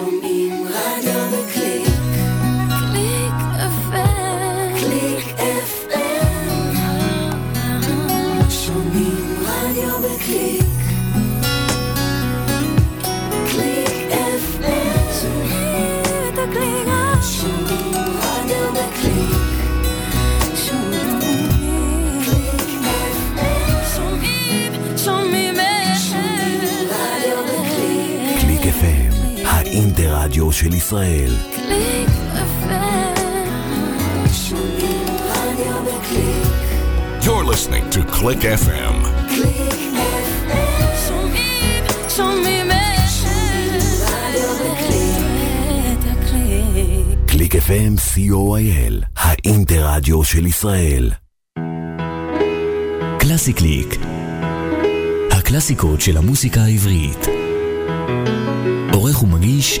שומעים רדיו בקליק. של ישראל. קליק. You're listening to Click FM. שומעים, שומעים. קליק FM co.il, האינטרדיו של ישראל. קלאסי קליק. הקלאסיקות של המוסיקה העברית. עורך ומגיש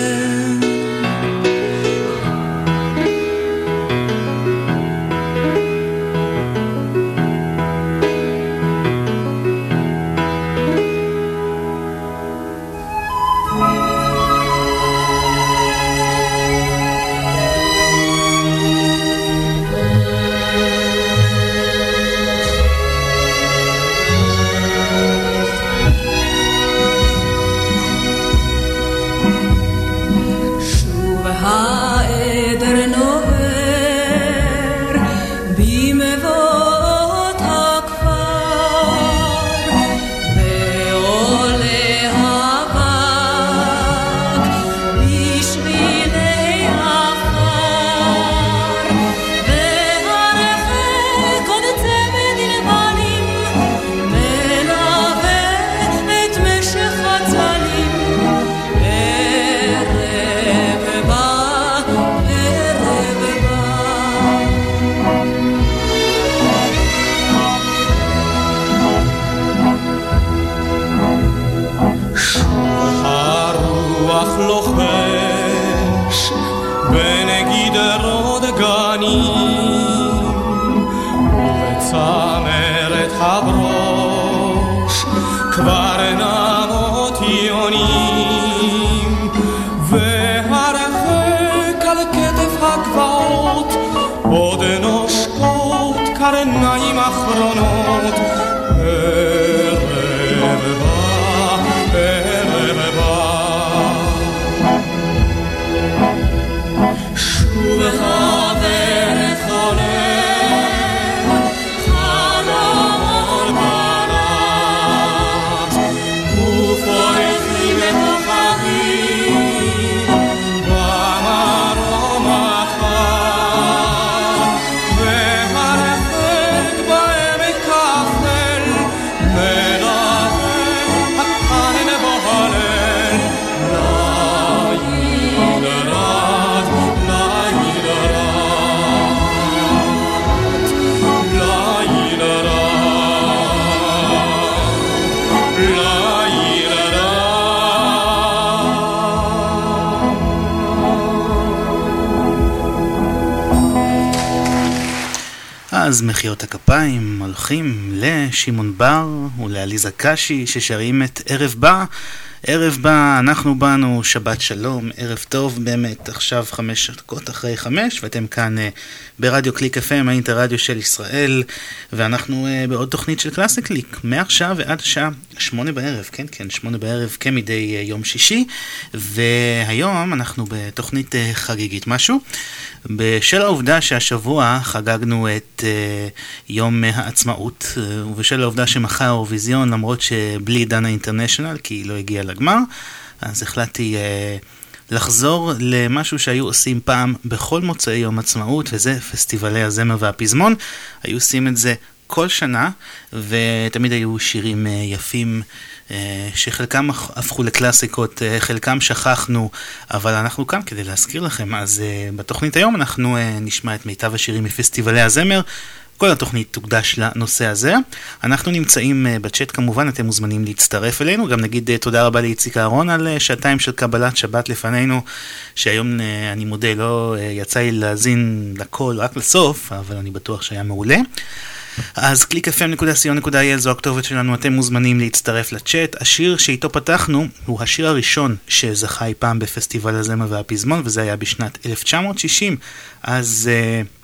אז מחיאות הכפיים הולכים לשמעון בר ולעליזה קשי ששרים את ערב בא. ערב בא, אנחנו באנו, שבת שלום, ערב טוב באמת, עכשיו חמש דקות אחרי חמש, ואתם כאן אה, ברדיו קליק FM, האינטרדיו של ישראל, ואנחנו אה, בעוד תוכנית של קלאסי קליק, מעכשיו ועד השעה שמונה בערב, כן כן, שמונה בערב כמדי אה, יום שישי, והיום אנחנו בתוכנית אה, חגיגית משהו. בשל העובדה שהשבוע חגגנו את uh, יום העצמאות, uh, ובשל העובדה שמחר האירוויזיון, למרות שבלי דנה אינטרנשיונל, כי היא לא הגיעה לגמר, אז החלטתי uh, לחזור למשהו שהיו עושים פעם בכל מוצאי יום עצמאות, וזה פסטיבלי הזמר והפזמון. היו עושים את זה כל שנה, ותמיד היו שירים uh, יפים. אה, שחלקם הפ- הפכו לקלאסיקות, אה, חלקם שכחנו, אבל אנחנו כאן כדי להזכיר לכם. אז אה, בתוכנית היום אנחנו אה, נשמע את מיטב השירים מפסטיבלי הזמר. כל התוכנית תוקדש לנושא הזה. אנחנו נמצאים אה, בצ'אט כמובן, אתם מוזמנים להצטרף אלינו. גם נגיד אה, תודה רבה לאיציק אהרון על אה, שעתיים של קבלת שבת לפנינו, שהיום, אני מודה, לא יצא לי להאזין לכל, רק לסוף, אבל אני בטוח שהיה מעולה. אז www.clickfm.co.il זו הכתובת שלנו, אתם מוזמנים להצטרף לצ'אט. השיר שאיתו פתחנו הוא השיר הראשון שזכה אי פעם בפסטיבל הזמר והפזמון, וזה היה בשנת 1960. אז... Uh,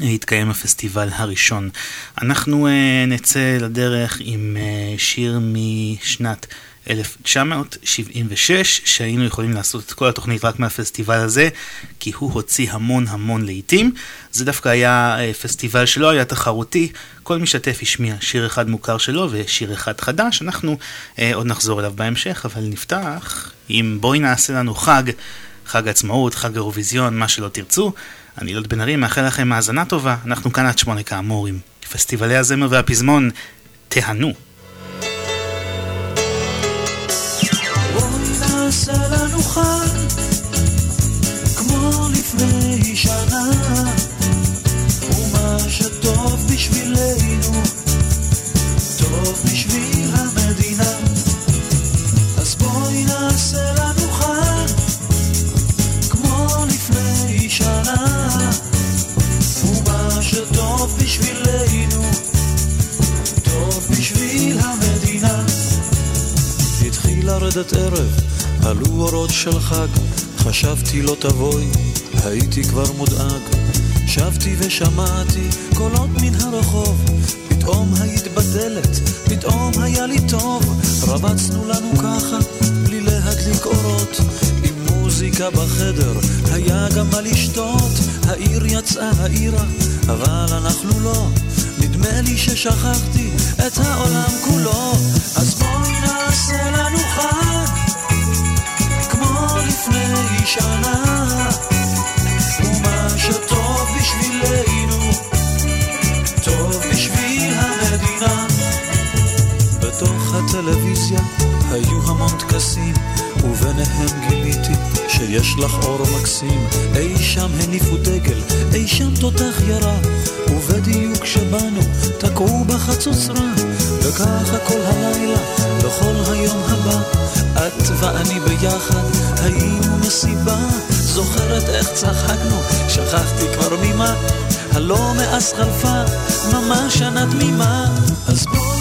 התקיים הפסטיבל הראשון. אנחנו uh, נצא לדרך עם uh, שיר משנת 1976, שהיינו יכולים לעשות את כל התוכנית רק מהפסטיבל הזה, כי הוא הוציא המון המון לעיתים. זה דווקא היה uh, פסטיבל שלא היה תחרותי, כל משתתף השמיע שיר אחד מוכר שלו ושיר אחד חדש. אנחנו uh, עוד נחזור אליו בהמשך, אבל נפתח עם בואי נעשה לנו חג, חג עצמאות, חג אירוויזיון, מה שלא תרצו. אני ילד בן ארי, מאחל לכם האזנה טובה, אנחנו כאן עד שמונה כאמור עם פסטיבלי הזמר והפזמון, תהנו. שטוב בשבילנו, טוב בשביל בשבילנו, טוב בשביל המדינה. התחיל לרדת ערב, עלו אורות של חג, חשבתי לא תבואי, הייתי כבר מודאג. שבתי ושמעתי קולות מן הרחוב, פתאום היית בדלת, פתאום היה לי טוב, רבצנו לנו ככה, בלי להדליק אורות, מוזיקה בחדר, היה גם מה לשתות, העיר יצאה העירה, אבל אנחנו לא, נדמה לי ששכחתי את העולם כולו, אז בואי נעשה לנו חג, כמו לפני שנה, ומה שטוב בשבילנו, טוב בשביל המדינה. בתוך הטלוויזיה היו המון טקסים, וביניהם גיליתי שיש לך אור מקסים, אי שם הניפו דגל, אי שם תותח ירה, ובדיוק כשבאנו תקעו בחצוצרה, וככה כל הלילה, וכל היום הבא, את ואני ביחד היינו מסיבה, זוכרת איך צחקנו, שכחתי כבר ממה, הלא מאז חלפה, ממש שנה תמימה, אז בואי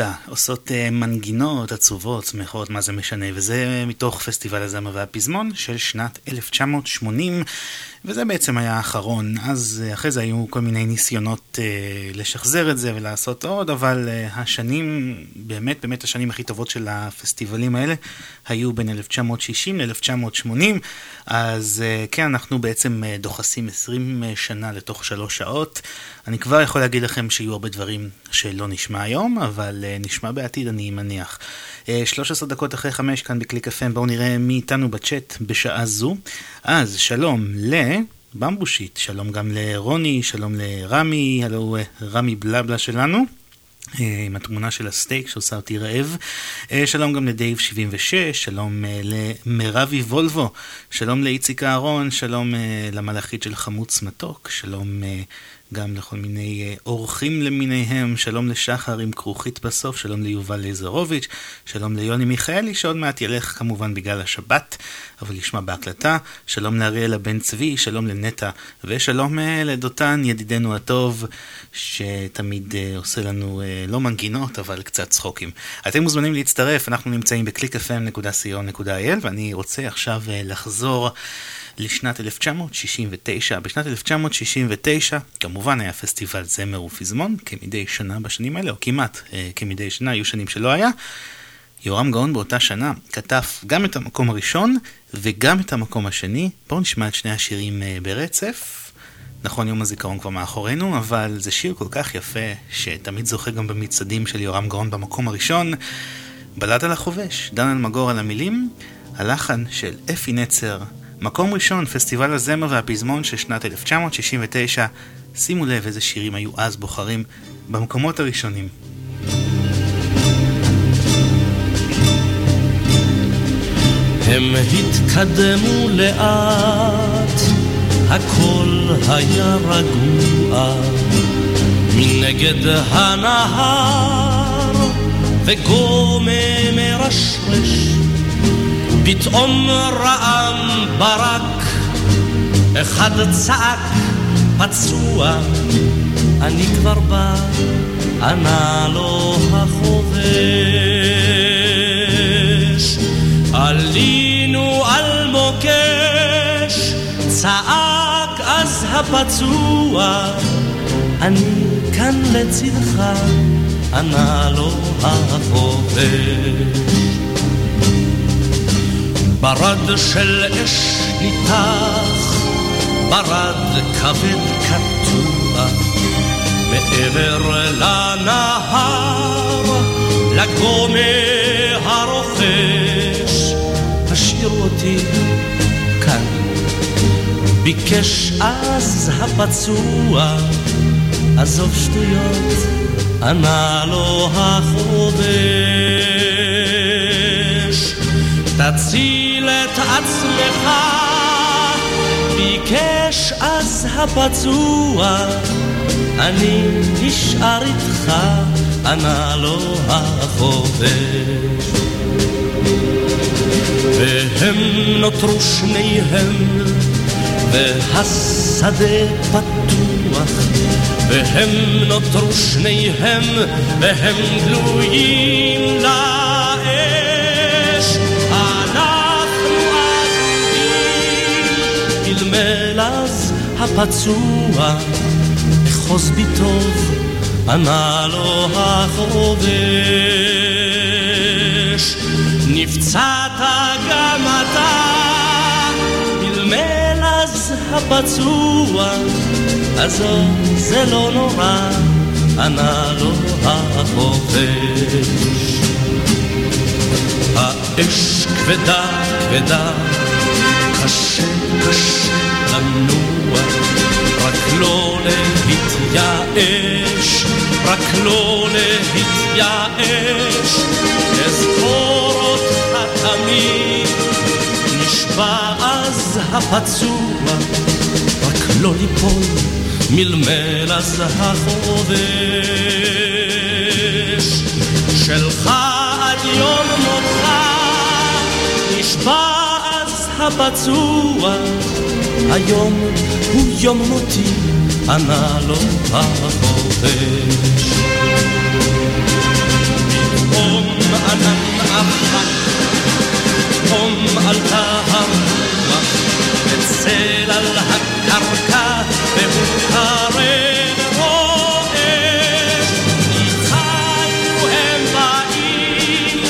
סקסטה עושות אה, מנגינות עצובות, שמחות, מה זה משנה, וזה מתוך פסטיבל הזמר והפזמון של שנת 1980, וזה בעצם היה האחרון. אז אה, אחרי זה היו כל מיני ניסיונות אה, לשחזר את זה ולעשות עוד, אבל אה, השנים, באמת באמת השנים הכי טובות של הפסטיבלים האלה, היו בין 1960 ל-1980, אז אה, כן, אנחנו בעצם אה, דוחסים 20 שנה לתוך שלוש שעות. אני כבר יכול להגיד לכם שיהיו הרבה דברים שלא נשמע היום, אבל נשמע בעתיד, אני מניח. אה, 13 דקות אחרי 5 כאן בקליק FM, בואו נראה מי איתנו בצ'אט בשעה זו. אז שלום לבמבושיט, שלום גם לרוני, שלום לרמי, הלו רמי בלבלה שלנו. אה, עם התמונה של הסטייק שעושה אותי רעב. אה, שלום גם לדייב 76, שלום אה, למרבי וולבו, שלום לאיציק אהרון, שלום למלאכית של חמוץ מתוק, שלום גם לכל מיני אה, אורחים למיניהם, שלום לשחר עם כרוכית בסוף, שלום ליובל לזרוביץ', שלום ליוני מיכאלי שעוד מעט ילך כמובן בגלל השבת, אבל ישמע בהקלטה, שלום לאריאלה בן צבי, שלום לנטע, ושלום אה, לדותן ידידנו הטוב, שתמיד אה, עושה לנו לא מנגינות, אבל קצת צחוקים. אתם מוזמנים להצטרף, אנחנו נמצאים ב-clickfm.co.il, ואני רוצה עכשיו לחזור לשנת 1969. בשנת 1969 כמובן היה פסטיבל זמר ופזמון, כמדי שנה בשנים האלה, או כמעט אה, כמדי שנה, היו שנים שלא היה. יורם גאון באותה שנה כתב גם את המקום הראשון וגם את המקום השני. בואו נשמע את שני השירים אה, ברצף. נכון, יום הזיכרון כבר מאחורינו, אבל זה שיר כל כך יפה, שתמיד זוכה גם במצעדים של יורם גאון במקום הראשון. בלד על החובש, דן אלמגור על המילים, הלחן של אפי נצר מקום ראשון, פסטיבל הזמר והפזמון של שנת 1969. שימו לב איזה שירים היו אז בוחרים במקומות הראשונים. הם התקדמו לאט, הכל היה רגוע, מנגד הנהר, וגומא מרשרש. פתאום רעם ברק, אחד צעק פצוע, אני כבר בא, ענה לו החובש. עלינו על מוקש, צעק אז הפצוע, אני כאן לצדך, ענה לו החובש. ברד של אש ניתח, ברד כבד קטוע, מעבר לנהר, לגומה הרוכש, השאיר אותי כאן. ביקש אז הפצוע, עזוב שטויות, ענה לו החובש. תציל את עצמך, ביקש אז הפצוע, אני נשאר איתך, ענה לו החובש. והם נותרו שניהם, והשדה פתוח, והם נותרו שניהם, והם גלויים לאש. מלמל אז הפצוע, אחוז בי טוב, ענה לו החובש. נפצעת גם אתה, מלמל אז הפצוע, עזוב זה לא נורא, ענה לו החופש. האש כבדה כבדה, קשה קשה לנוע, רק לא להתייאש, רק לא להתייאש, אזכור אותך תמיד, נשבע אז הפצוע, רק לא ליפול מלמל אז החובש, שלך עד יום הפצוע, היום הוא יום מותי, ענה לו החובש. פתאום ענן עפה, פתאום עלתה הרוח, וצל על הקרקע, והוא קרב רועש. ניצלנו הם באים,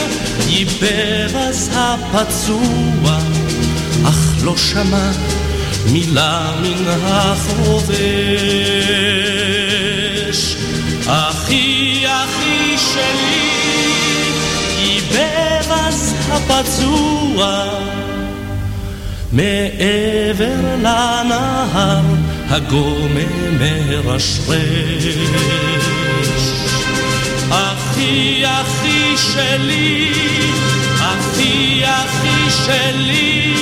ייבב אז הפצוע, לא שמע מילה מן החובש. אחי, אחי שלי, ייבב אז הפצוע. מעבר לנהר הגומם מרשרש. אחי, אחי שלי, אחי, אחי שלי,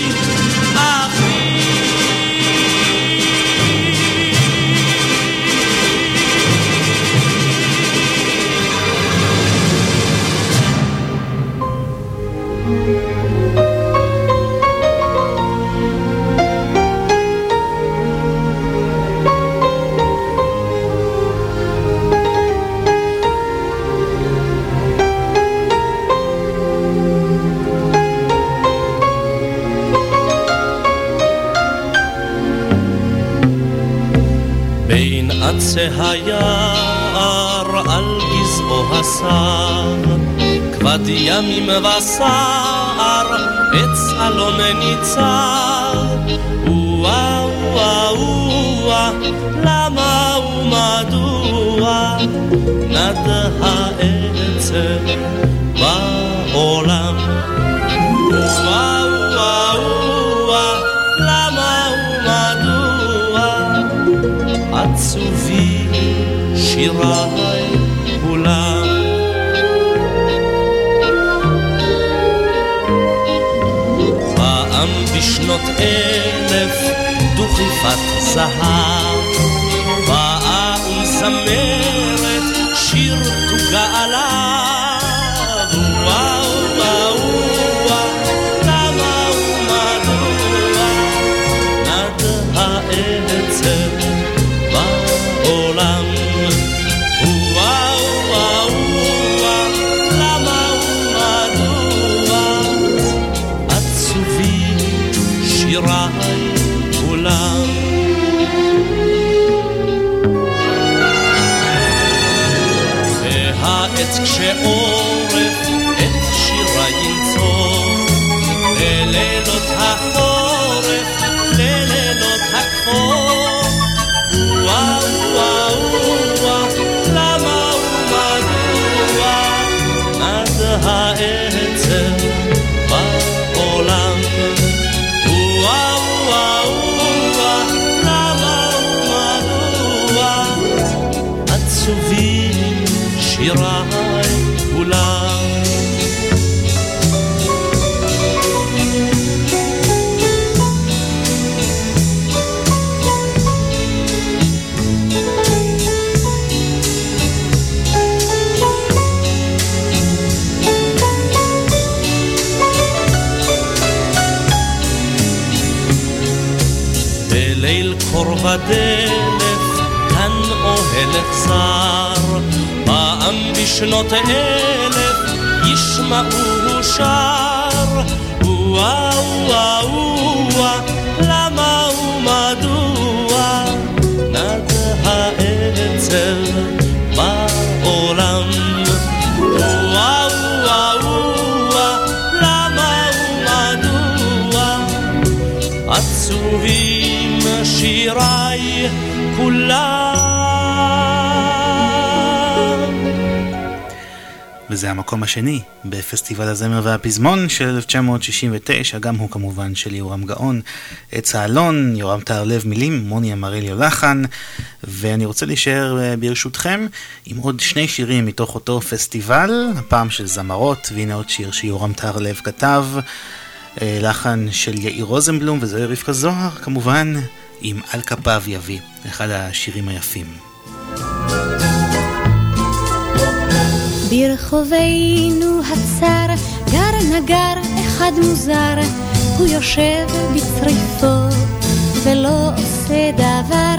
עצי היער על גזעו הסר, כבד ימים וסער, עץ אלון ניצר. וואה וואה וואה, למה ומדוע נד העצב בעולם? וואה וואה וואה, למה ומדוע עצובים שיריי כולם. פעם בשנות אלף דוכיפת זהב, פעם בשנות אלף ישמעו שר, וואה וואה וואה, למה ומדוע נד העצב בעולם? וואה וואה וואה, למה ומדוע עצובים שיריי כולם. וזה המקום השני בפסטיבל הזמר והפזמון של 1969, גם הוא כמובן של יורם גאון, עץ האלון, יורם טהרלב מילים, מוני אמריליו לחן, ואני רוצה להישאר אה, ברשותכם עם עוד שני שירים מתוך אותו פסטיבל, הפעם של זמרות, והנה עוד שיר שיורם טהרלב כתב, אה, לחן של יאיר רוזנבלום וזוהי רבקה זוהר, כמובן, עם על כפיו יביא, אחד השירים היפים. ברחובינו הצר גר נגר אחד מוזר, הוא יושב בצריפו ולא עושה דבר,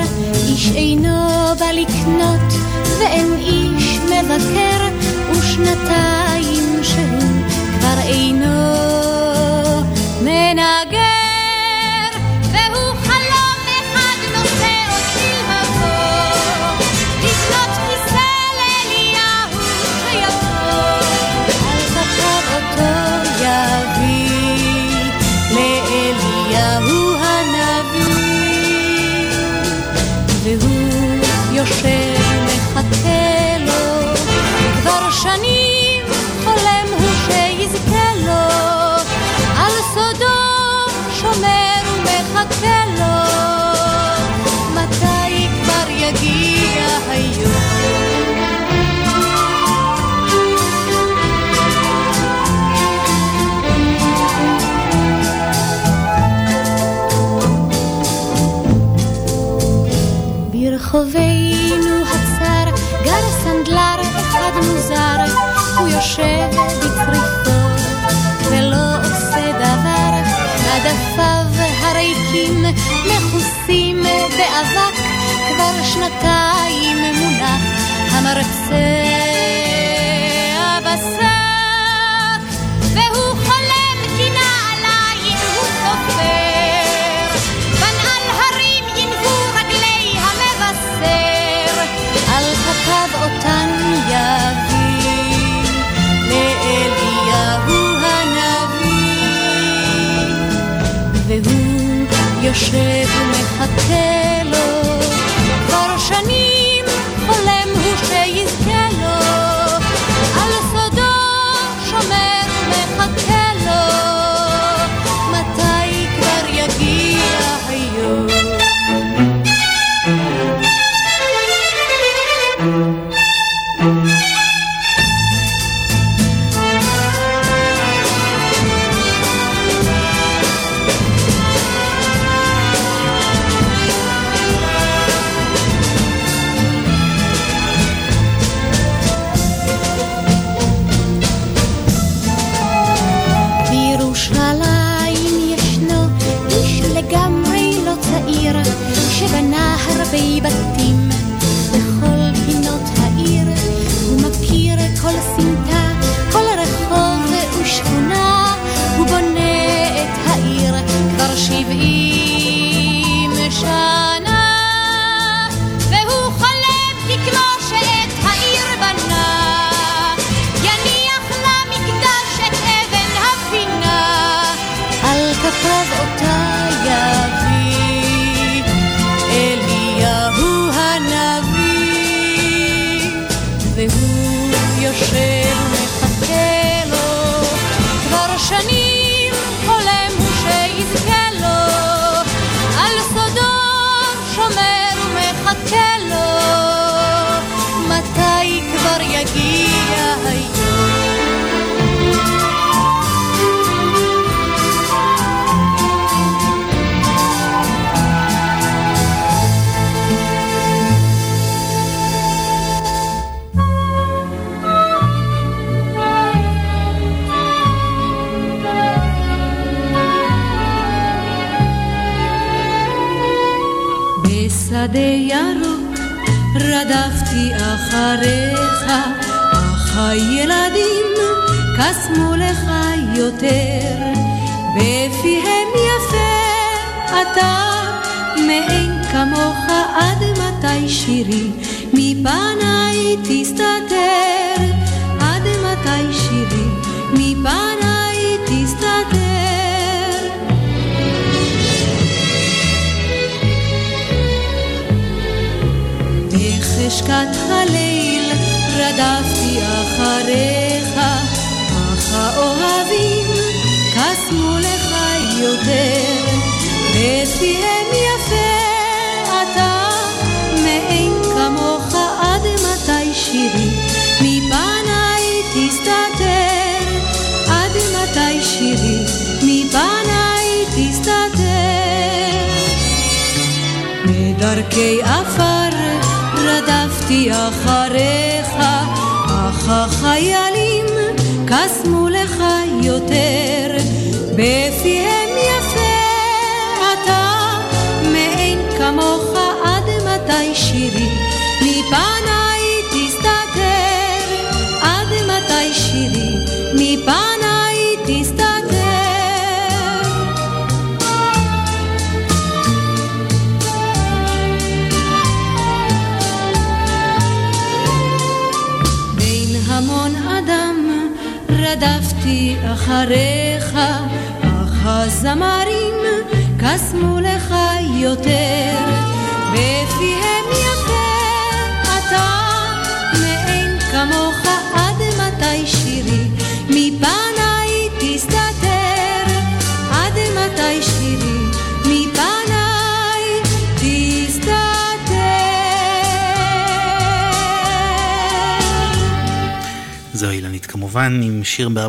איש אינו בא לקנות ואין איש מבקר, ושנתיים שהוא כבר אינו מנגר.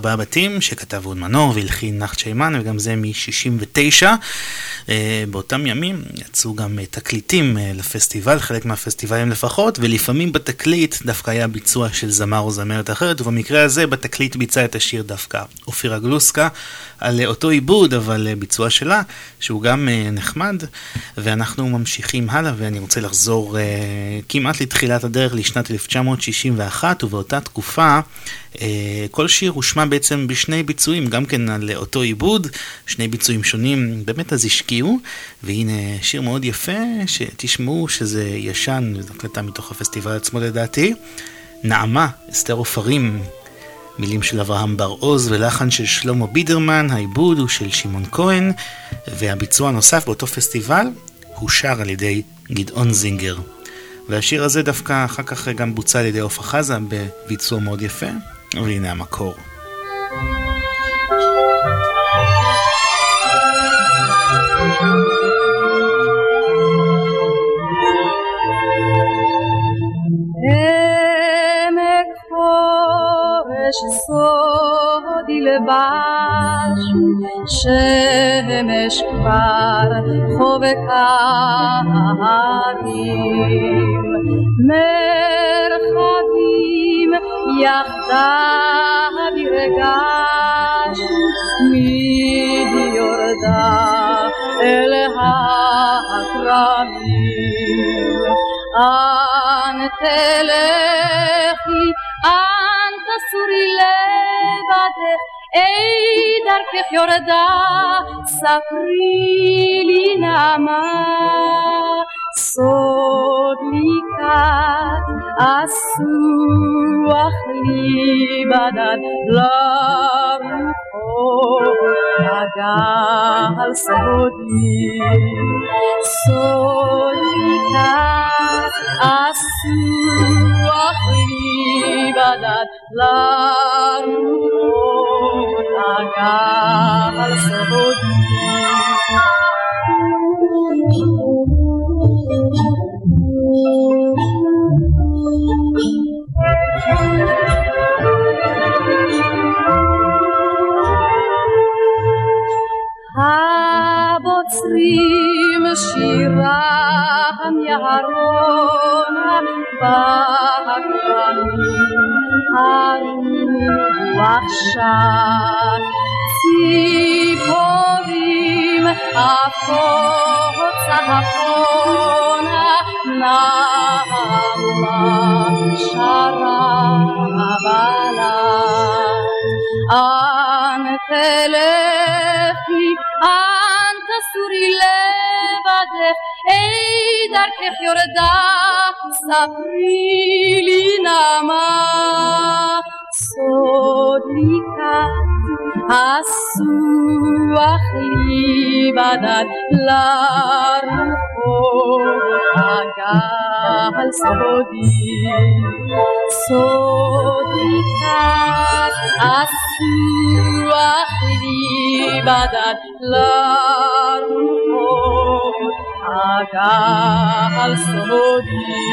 בארבעה בתים שכתב אהוד מנור והלחין נחת שיימן וגם זה מ-69. אה, באותם ימים יצאו גם אה, תקליטים אה, לפסטיבל, חלק מהפסטיבלים לפחות, ולפעמים בתקליט דווקא היה ביצוע של זמר או זמרת אחרת, ובמקרה הזה בתקליט ביצע את השיר דווקא אופירה גלוסקה על אותו עיבוד, אבל ביצוע שלה, שהוא גם נחמד, ואנחנו ממשיכים הלאה, ואני רוצה לחזור כמעט לתחילת הדרך לשנת 1961, ובאותה תקופה כל שיר הושמע בעצם בשני ביצועים, גם כן על אותו עיבוד, שני ביצועים שונים, באמת אז השקיעו, והנה שיר מאוד יפה, שתשמעו שזה ישן, זו הקלטה מתוך הפסטיבל עצמו לדעתי, נעמה, אסתר עופרים, מילים של אברהם בר עוז ולחן של שלמה בידרמן, העיבוד הוא של שמעון כהן, והביצוע הנוסף באותו פסטיבל הושר על ידי גדעון זינגר. והשיר הזה דווקא אחר כך גם בוצע על ידי עופרה חזה בביצוע מאוד יפה, והנה המקור. עמק חורש סודי לבש, שמש כבר חובקה ההרים, מרחבים יחדיו ירגש, מידי יורדה אל הכרמים. אן תלכי, אן תסורי לבדך, אי דרכך יורדה, ספרי לי נעמה, סוד לקראת אסוח לי בדד לרוחו הגל סודי, סוד לקראת אסוח לי בדד לרוחו הגל סודי. הבוצרים שירם ירונה בכרמים הרוח שט ציפורים עפות צפונה נעמה שרה בלט אנ תלכי אנ תסורי לבדך אי דרכך יורדה ספרי לי נעמה סודיקה הסוח לי בדד לרוחות הגל סודי סודי כך הסוח לי בדד לרוחות הגל סודי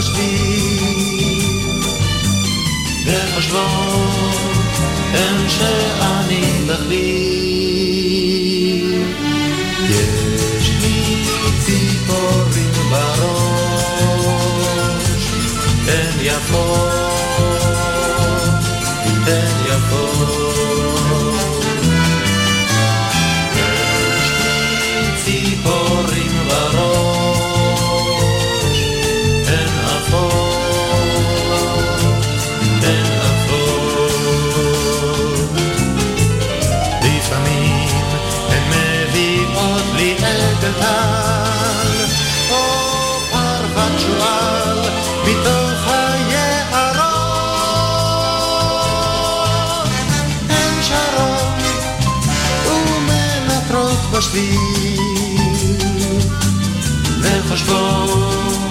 משתיל וחושבות הן שאני תחליל יש לי ציפורים בראש הן יפות. בשביל וחושבות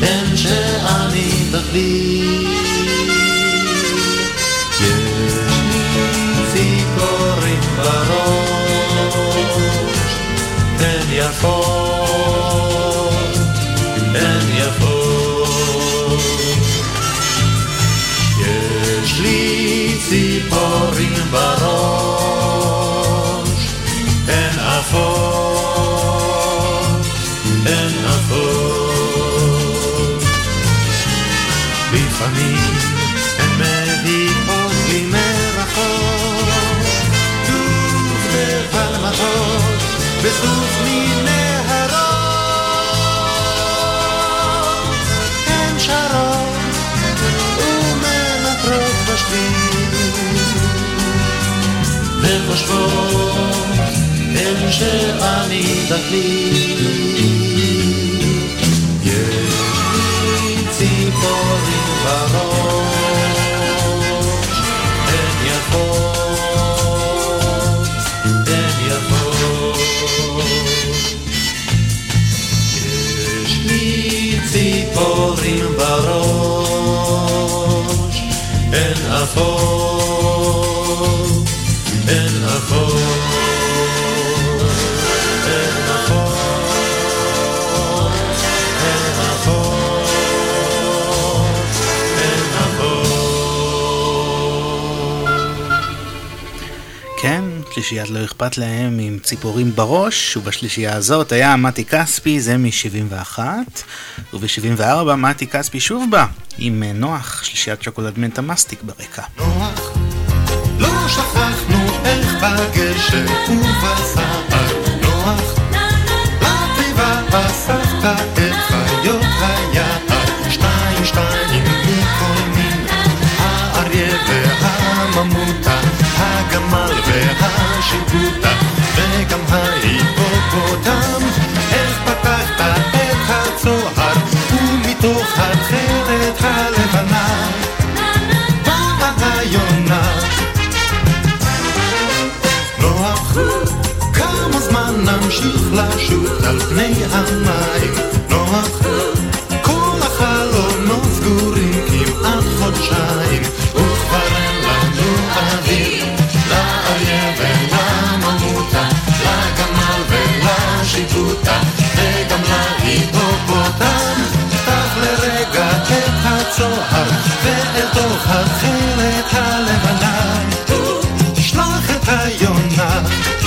בין שאני בבליל חושבות, אל שאני דקליט. בשלישיית לא אכפת להם עם ציפורים בראש, ובשלישייה הזאת היה מתי כספי, זה מ-71, וב-74 מתי כספי שוב בא, עם אה, נוח, שלישיית שוקולד מנטה מסטיק ברקע. נוח, לא שכחנו איך בגשר ובסער, נוח, לטבע אספת את חיות היער, שתיים שתיים מכל מין, האריה והממותה. הגמל והשיפוטה וגם ההיפופוטם. איך פתחת את הצוהר ומתוך החרת הלבנה. באה היונה לא עברו כמה זמן נמשיך לשוט על פני המים. לא נוח כל החלונות סגורים כמעט חודשיים. וכבר אין לנו אוויר. סידרו וגם להיפופוטם, פתח לרגע את הצוהר, ואל תוך החלת הלבנה, שלח את היונה.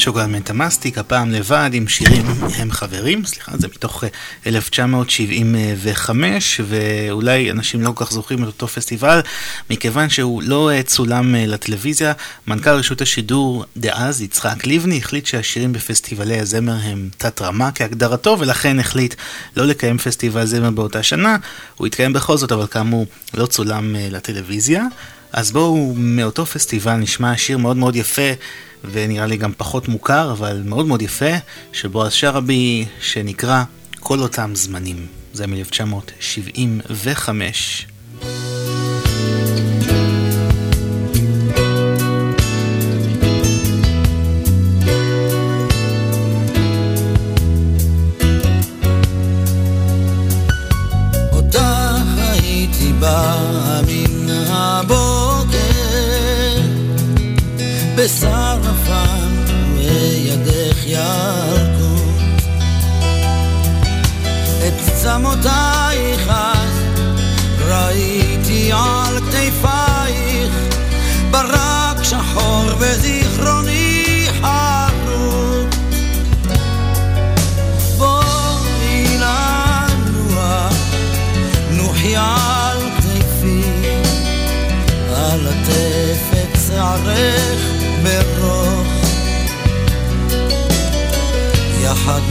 שוגר מטמאסטיק, הפעם לבד עם שירים הם חברים, סליחה, זה מתוך אה, 1975, ואולי אנשים לא כל כך זוכרים את אותו פסטיבל, מכיוון שהוא לא אה, צולם אה, לטלוויזיה. מנכ"ל רשות השידור דאז, יצחק לבני, החליט שהשירים בפסטיבלי הזמר הם תת-רמה כהגדרתו, ולכן החליט לא לקיים פסטיבל זמר באותה שנה. הוא התקיים בכל זאת, אבל כאמור, לא צולם לטלוויזיה. אז בואו מאותו פסטיבל נשמע שיר מאוד מאוד יפה. ונראה לי גם פחות מוכר, אבל מאוד מאוד יפה, שבועז שרעבי, שנקרא כל אותם זמנים. זה מ-1975. אותך הייתי בא, בשר נפל וידך ירקו. את צמותייך אז ראיתי על כתפייך ברק שחור וזיכרוני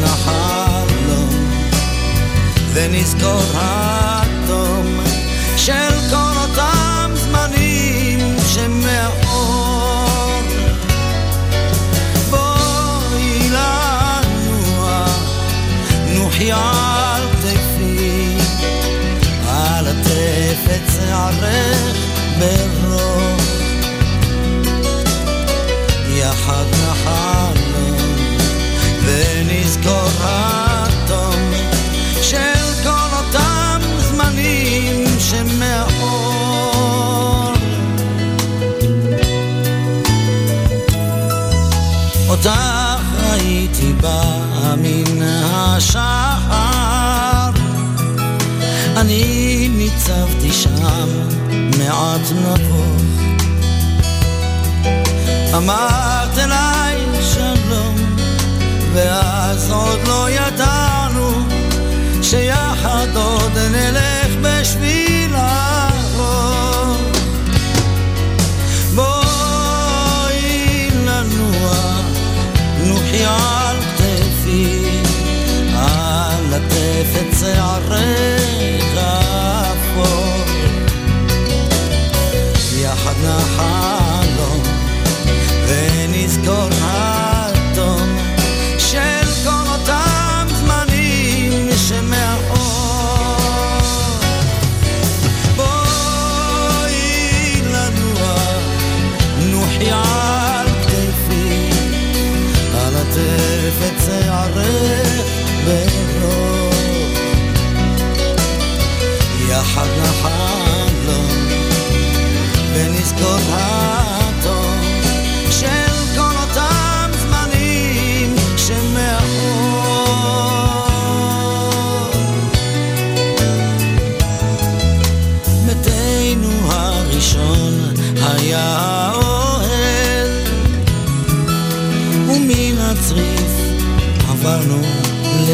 לחלום ונזכור התום של כל אותם זמנים שמאור. בואי לנוע נוחיה על כתפי על עטפת שערך השחר אני ניצבתי שם מעט נבוך. אמרת אליי שלום ואז עוד לא ידענו שיחד עוד נלך עטף את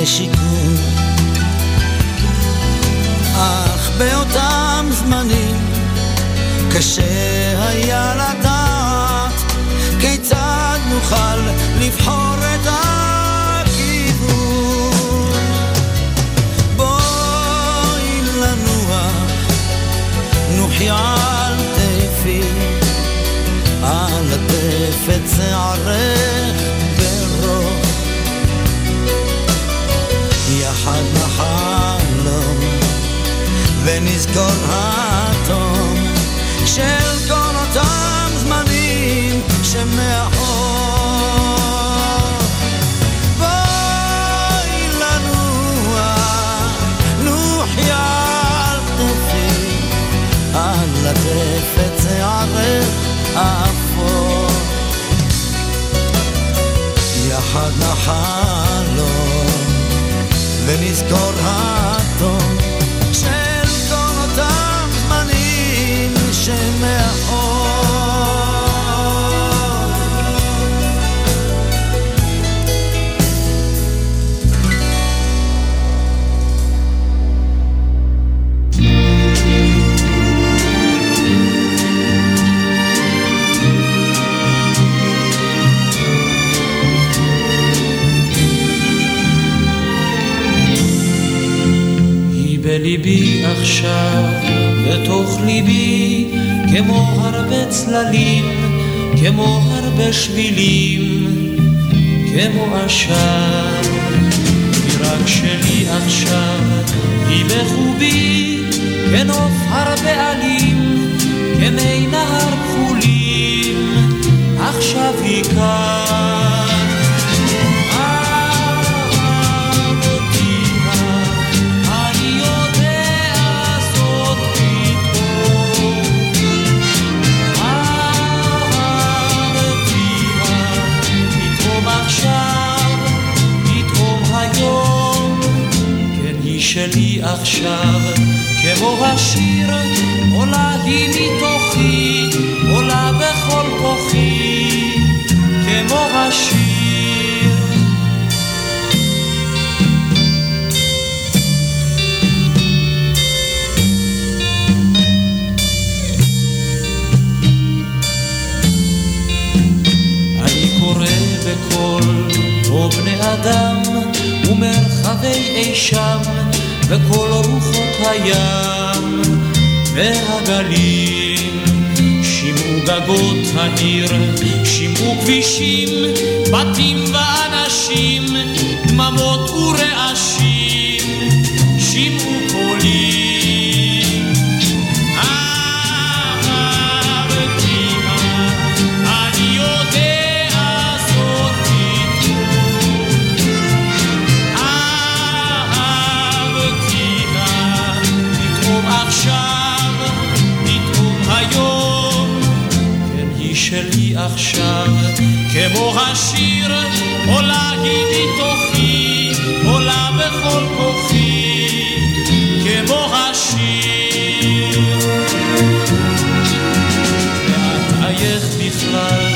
是。ונזכור התום של בליבי עכשיו, בתוך ליבי, כמו הרבה צללים, כמו הרבה שבילים, כמו עשן. היא רק שלי עכשיו, היא בחובי, כנוף הרבה עלים, כמי נהר כחולים, עכשיו היא כאן. שלי עכשיו, כמו השיר, עולה היא מתוכי, עולה בכל כוחי, כמו השיר. אני קורא בקול, או בני אדם, ומרחבי אי שם, וכל רוחות הים והגלים. שמעו גגות העיר, שמעו כבישים, בתים ואנשים, דממות ורעשים, עכשיו, כמו השיר עולה היא מתוכי, עולה בכל כוחי, כמו השיר. ואת עייך בכלל,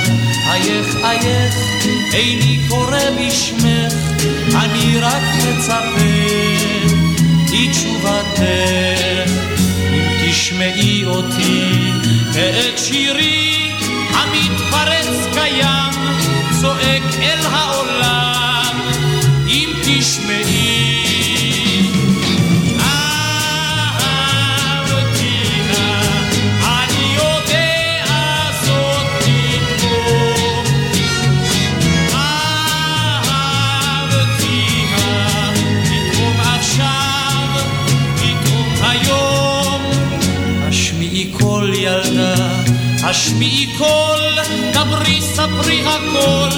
עייך עייך, איני קורא בשמך, אני רק מצפה, היא תשובתך. אם תשמעי אותי, את שירי המתפרץ קיים, צועק אל העולם, אם תשמעי. השמיעי קול ספרי הכל,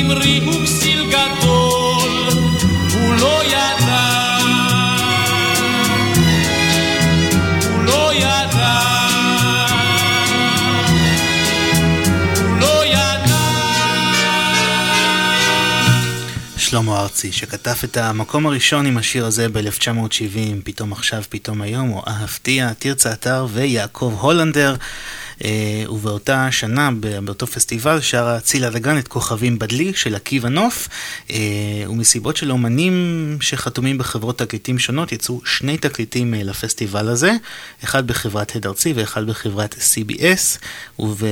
אמרי הוא כסיל גדול, הוא לא ידע, הוא לא ידע, הוא לא ידע. שלמה ארצי, שכתב את המקום הראשון עם השיר הזה ב-1970, פתאום עכשיו, פתאום היום, או אהבתיה, תרצה אתר ויעקב הולנדר. אה, ובאותה שנה, באותו פסטיבל, שרה צילה דגן את כוכבים בדלי של עקיבא נוף, אה, ומסיבות של אומנים שחתומים בחברות תקליטים שונות, יצאו שני תקליטים אה, לפסטיבל הזה, אחד בחברת הד ארצי ואחד בחברת CBS, וב...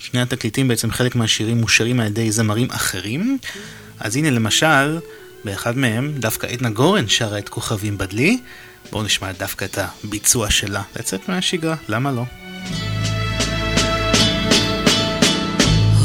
שני התקליטים בעצם חלק מהשירים מושרים על ידי זמרים אחרים. אז הנה למשל, באחד מהם דווקא עדנה גורן שרה את כוכבים בדלי. בואו נשמע דווקא את הביצוע שלה, לצאת מהשגרה, למה לא?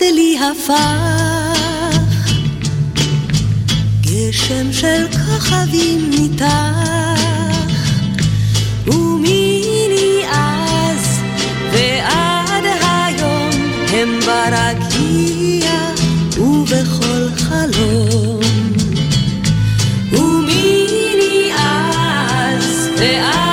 בן הדלי הפך, גשם של כוכבים ניתח, ומיני אז ועד היום הם ברקיע ובכל חלום. ומיני אז ועד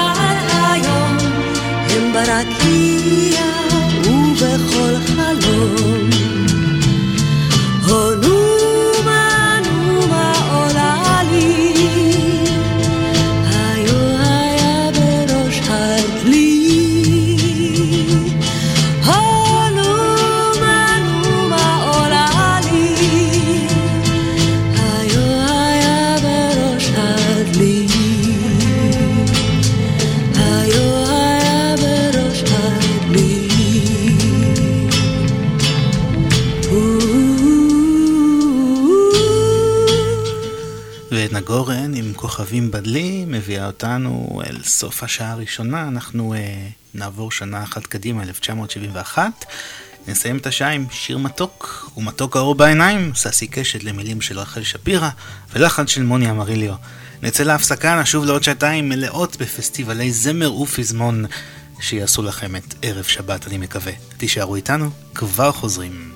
כוכבים בדלי מביאה אותנו אל סוף השעה הראשונה. אנחנו אה, נעבור שנה אחת קדימה, 1971. נסיים את השעה עם שיר מתוק, ומתוק האור בעיניים, ססי קשת למילים של רחל שפירא, ולחן של מוני אמריליו. נצא להפסקה, נשוב לעוד שעתיים מלאות בפסטיבלי זמר ופזמון שיעשו לכם את ערב שבת, אני מקווה. תישארו איתנו, כבר חוזרים.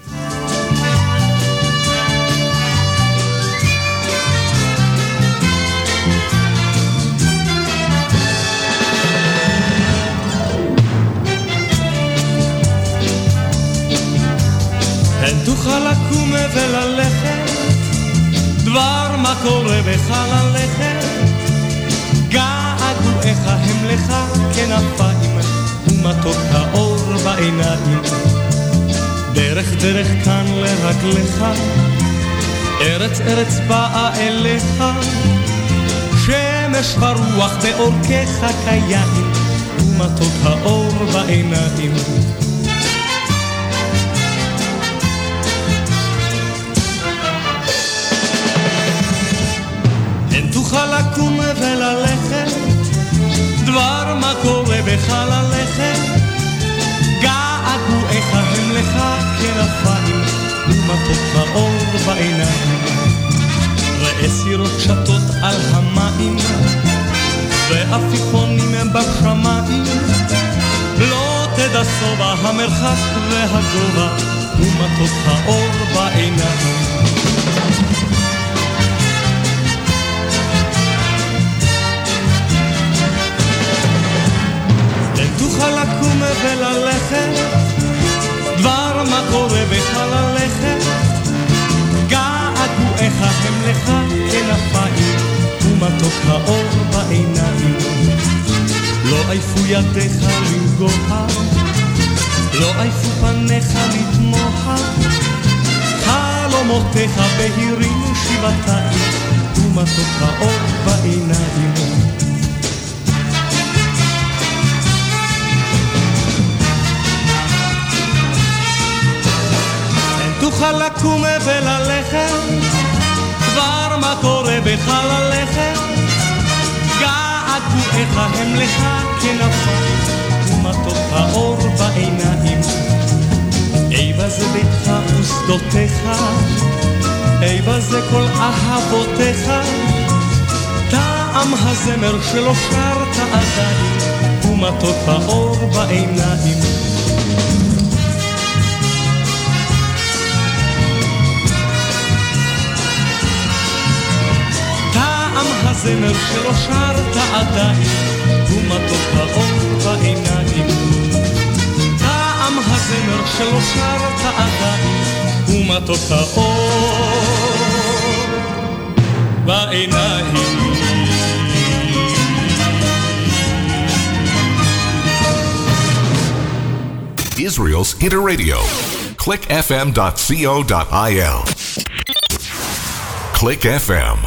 קורה בך ללכת. געגועיך הם לך כנפיים, ומתוק האור בעיניים. דרך דרך כאן לרגליך, ארץ ארץ באה אליך, שמש ורוח בעורקיך קיים, ומתוק האור בעיניים. תוכל לקום וללכת, דבר מה קורה בך ללכת. געגועיך הם לך כנפיים, ומתוק באור בעיניים. ראה סירות שטות על המים, ועפיפונים בשמיים. לא תדע שובע המרחק והגובה, ומתוק האור בעיניים. תוכל לקום וללכת, דבר מה קורה בך ללכת. געגועיך הם לך כנפיים, ומתוק האור בעיניים. לא עייפו ידיך לנגוע, לא עייפו פניך לתמוה. חלומותיך בהירים שבעתיים, ומתוק האור בעיניים. תוכל לקום וללכת, דבר מה קורה בך ללכת. געגועיך הם לך כנפיים, ומתוק האור בעיניים. איבה זה ביתך ושדותיך, איבה זה כל אהבותיך. טעם הזמר שלא שרת עדיין, ומתוק האור בעיניים. הזמר שלא שרת עדיין, הוא מתוק האור בעיניים. טעם הזמר שלא שרת עדיין, הוא מתוק האור בעיניים. Israel's Hitter Radio. clickfm.co.il. Click FM.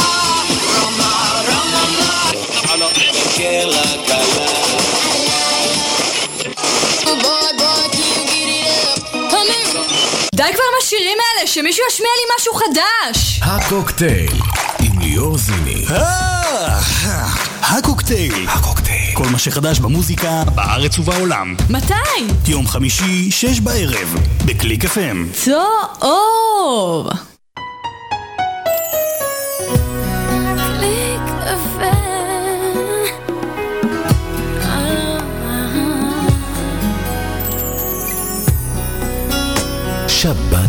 די כבר עם השירים האלה, שמישהו ישמיע לי משהו חדש! הקוקטייל, עם ליאור זיני. הקוקטייל. הקוקטייל. כל מה שחדש במוזיקה, בארץ ובעולם. מתי? יום חמישי, שש בערב, בקליק FM. טוב!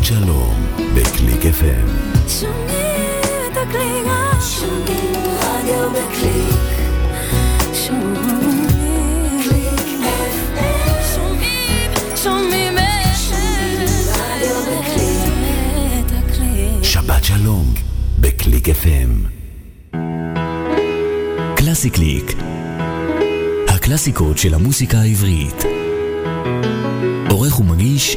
שבת שלום, בקליק FM. שומעים את הקליקה שומעים רדיו בקליק שומעים קליק FM שומעים שומעים רדיו בקליק שבת שלום, בקליק FM. קלאסי קליק. הקלאסיקות של המוסיקה העברית. עורך ומגיש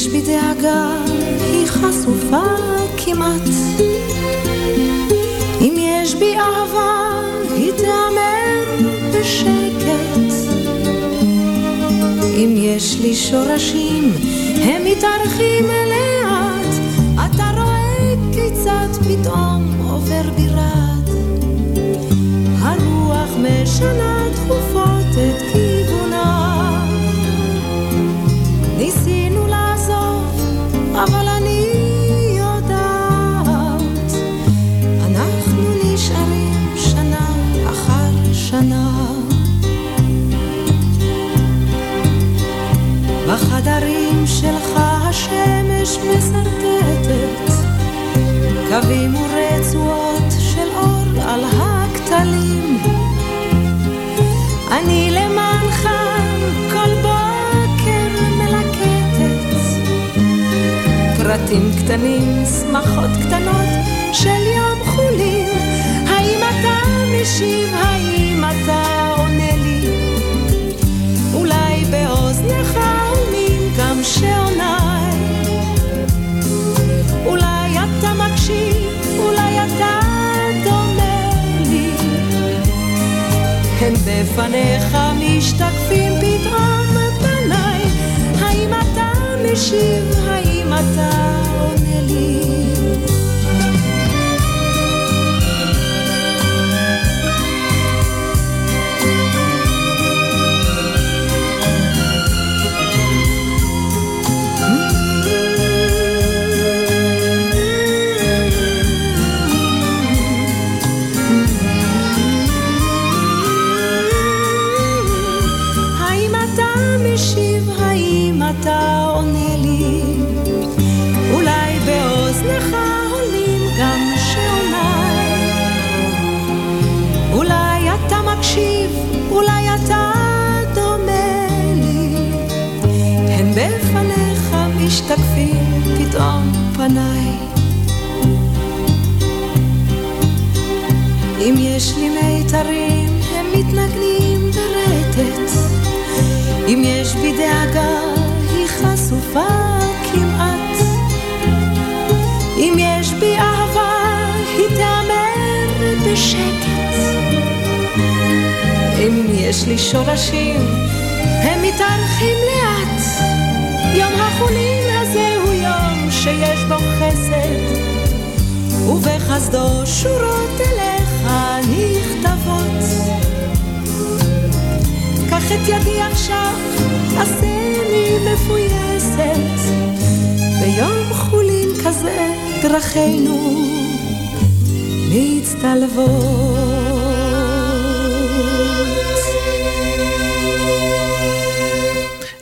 יש בי דאגה, היא חשופה כמעט. אם יש בי אהבה, היא תיאמר בשקט. אם יש לי שורשים, הם מתארחים לאט. אתה רואה כיצד פתאום עובר בירת. הרוח משנה תכופות את כיוונה. השמש מסרטטת קווים ורצועות של אור על הכתלים. אני למענך כל בוקר מלקטת פרטים קטנים, שמחות קטנות של יום חולין. האם אתה משיב? האם הם בפניך משתקפים פתאום פניי. האם אתה משיב? האם אתה עונה לי? משתקפים פתאום פניי. אם יש לי מיתרים, הם מתנגנים ברטט. אם יש בי דאגה, היא חשופה כמעט. אם יש בי אהבה, היא תיאמר בשקט. אם יש לי שורשים, הם מתארחים לאט. יום יום שיש בו חסד, ובחסדו שורות אליך נכתבות. קח את ידי עכשיו, עשני מפויסת. ביום חולין כזה דרכינו מצטלבות.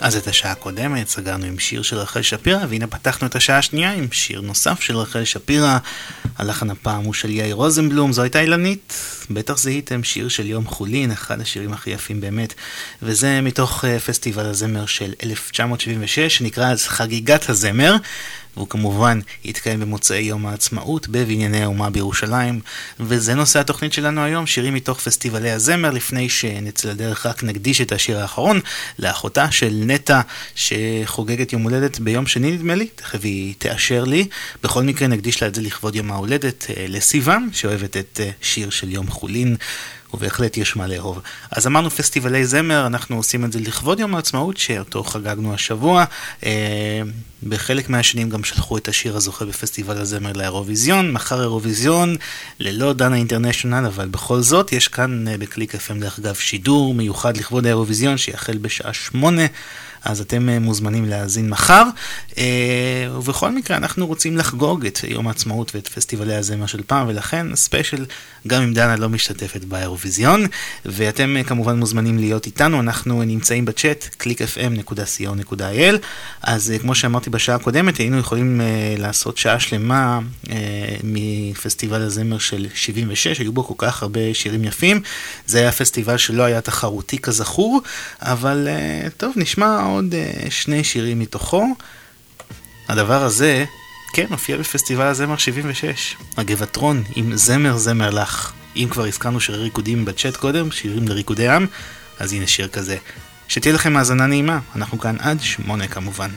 אז את השעה הקודמת סגרנו עם שיר של רחל שפירא, והנה פתחנו את השעה השנייה עם שיר נוסף של רחל שפירא. הלחן הפעם הוא של יאיר רוזנבלום, זו הייתה אילנית. בטח זיהיתם שיר של יום חולין, אחד השירים הכי יפים באמת. וזה מתוך אה, פסטיבל הזמר של 1976, שנקרא אז חגיגת הזמר. והוא כמובן יתקיים במוצאי יום העצמאות בבנייני האומה בירושלים. וזה נושא התוכנית שלנו היום, שירים מתוך פסטיבלי הזמר. לפני שנצא לדרך רק נקדיש את השיר האחרון לאחותה של נטע, שחוגגת יום הולדת ביום שני נדמה לי, תכף היא תאשר לי. בכל מקרה נקדיש לה את זה לכבוד יום ההולדת אה, לסיוון, שאוהבת את אה, שיר של יום חולין. ובהחלט יש מה לאהוב. אז אמרנו פסטיבלי זמר, אנחנו עושים את זה לכבוד יום העצמאות, שאותו חגגנו השבוע. אה, בחלק מהשנים גם שלחו את השיר הזוכה בפסטיבל הזמר לאירוויזיון. מחר אירוויזיון, ללא דנה אינטרנשיונל, אבל בכל זאת, יש כאן אה, בקליק FM דרך אגב שידור מיוחד לכבוד האירוויזיון, שיחל בשעה שמונה. אז אתם אה, מוזמנים להאזין מחר. אה, ובכל מקרה, אנחנו רוצים לחגוג את יום העצמאות ואת פסטיבלי הזמר של פעם, ולכן ספיישל, גם אם דנה לא משתתפת באירוויזיון. ואתם אה, כמובן מוזמנים להיות איתנו, אנחנו נמצאים בצ'אט, clickfm.co.il. אז כמו שאמרתי בשעה הקודמת, היינו יכולים לעשות שעה שלמה מפסטיבל הזמר של 76, היו בו כל כך הרבה שירים יפים. זה היה פסטיבל שלא היה תחרותי כזכור, אבל טוב, נשמע עוד uh, שני שירים מתוכו. הדבר הזה, כן, הופיע בפסטיבל הזמר 76, הגבעטרון עם זמר זמר לך. אם כבר הזכרנו שירי ריקודים בצ'אט קודם, שירים לריקודי עם, אז הנה שיר כזה. שתהיה לכם האזנה נעימה, אנחנו כאן עד שמונה כמובן.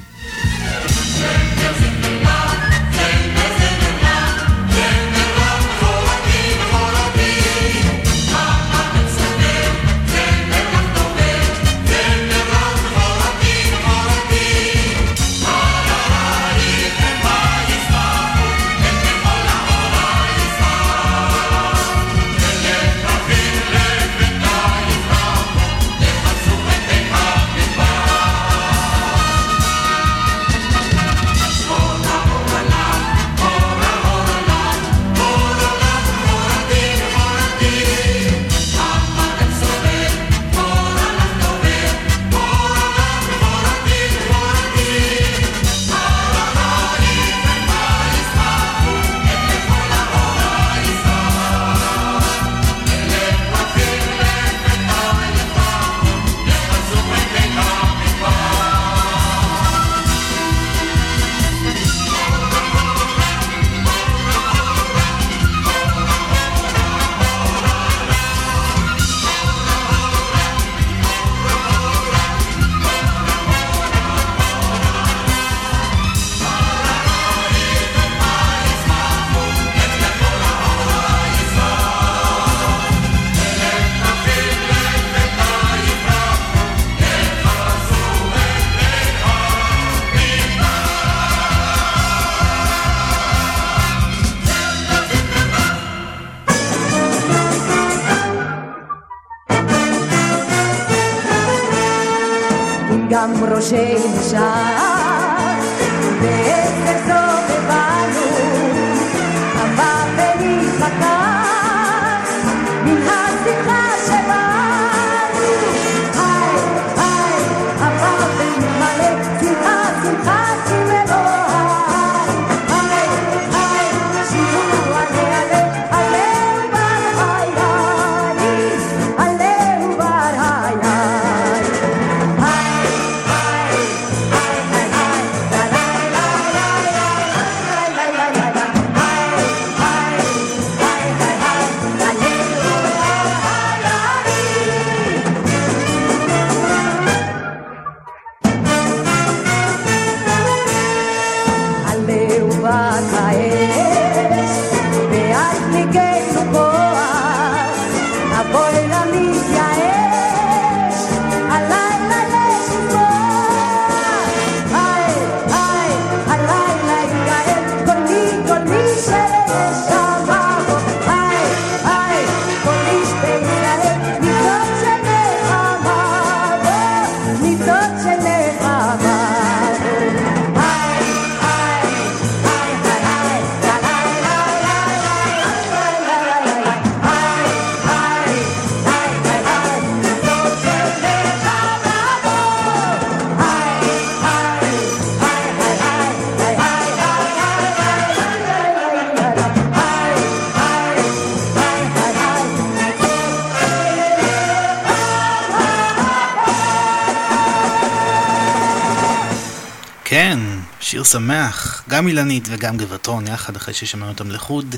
שמח, גם אילנית וגם גבעתון, יחד אחרי ששמענו אותם לחוד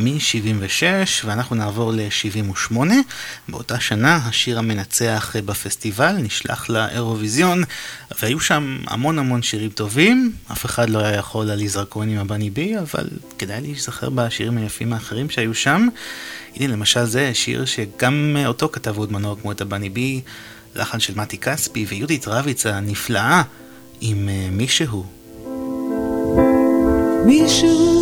מ-76 ואנחנו נעבור ל-78. באותה שנה השיר המנצח בפסטיבל נשלח לאירוויזיון והיו שם המון המון שירים טובים, אף אחד לא היה יכול על יזהר כהן עם הבני בי, אבל כדאי להיזכר בשירים היפים האחרים שהיו שם. הנה למשל זה שיר שגם אותו כתב עוד מנור כמו את הבני בי, לחן של מתי כספי ויהודית רביץ הנפלאה. עם אה, מישהו מישהו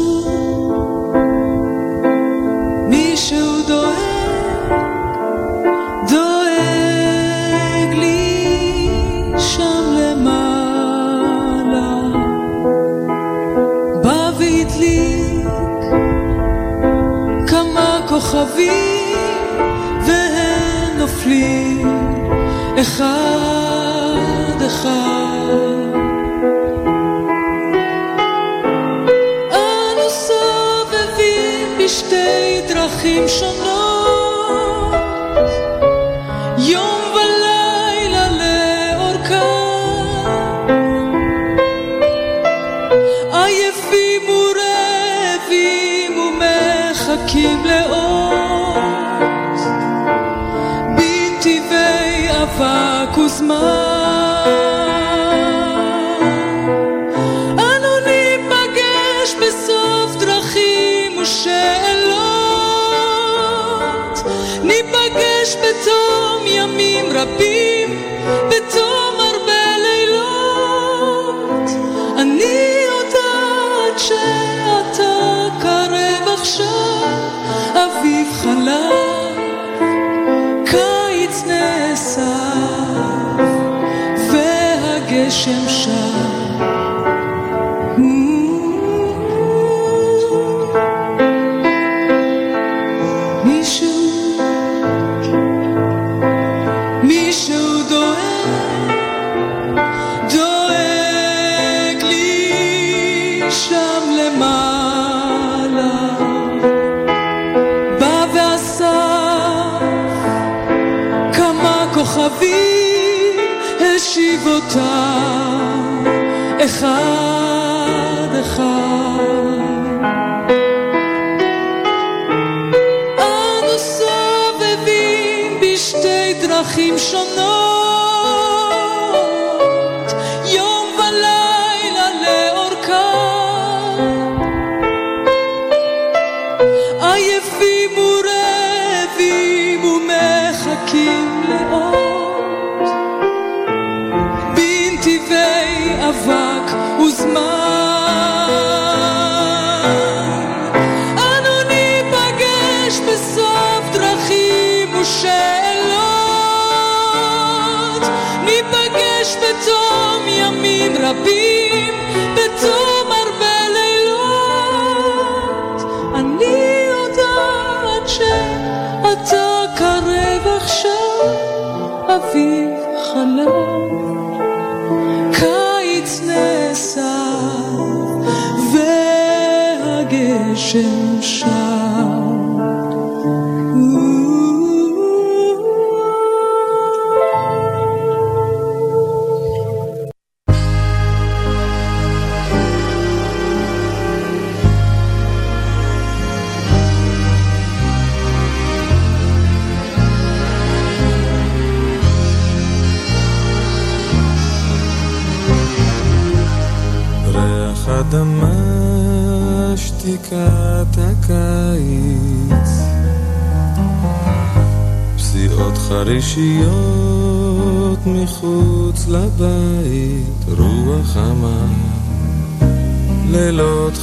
רבים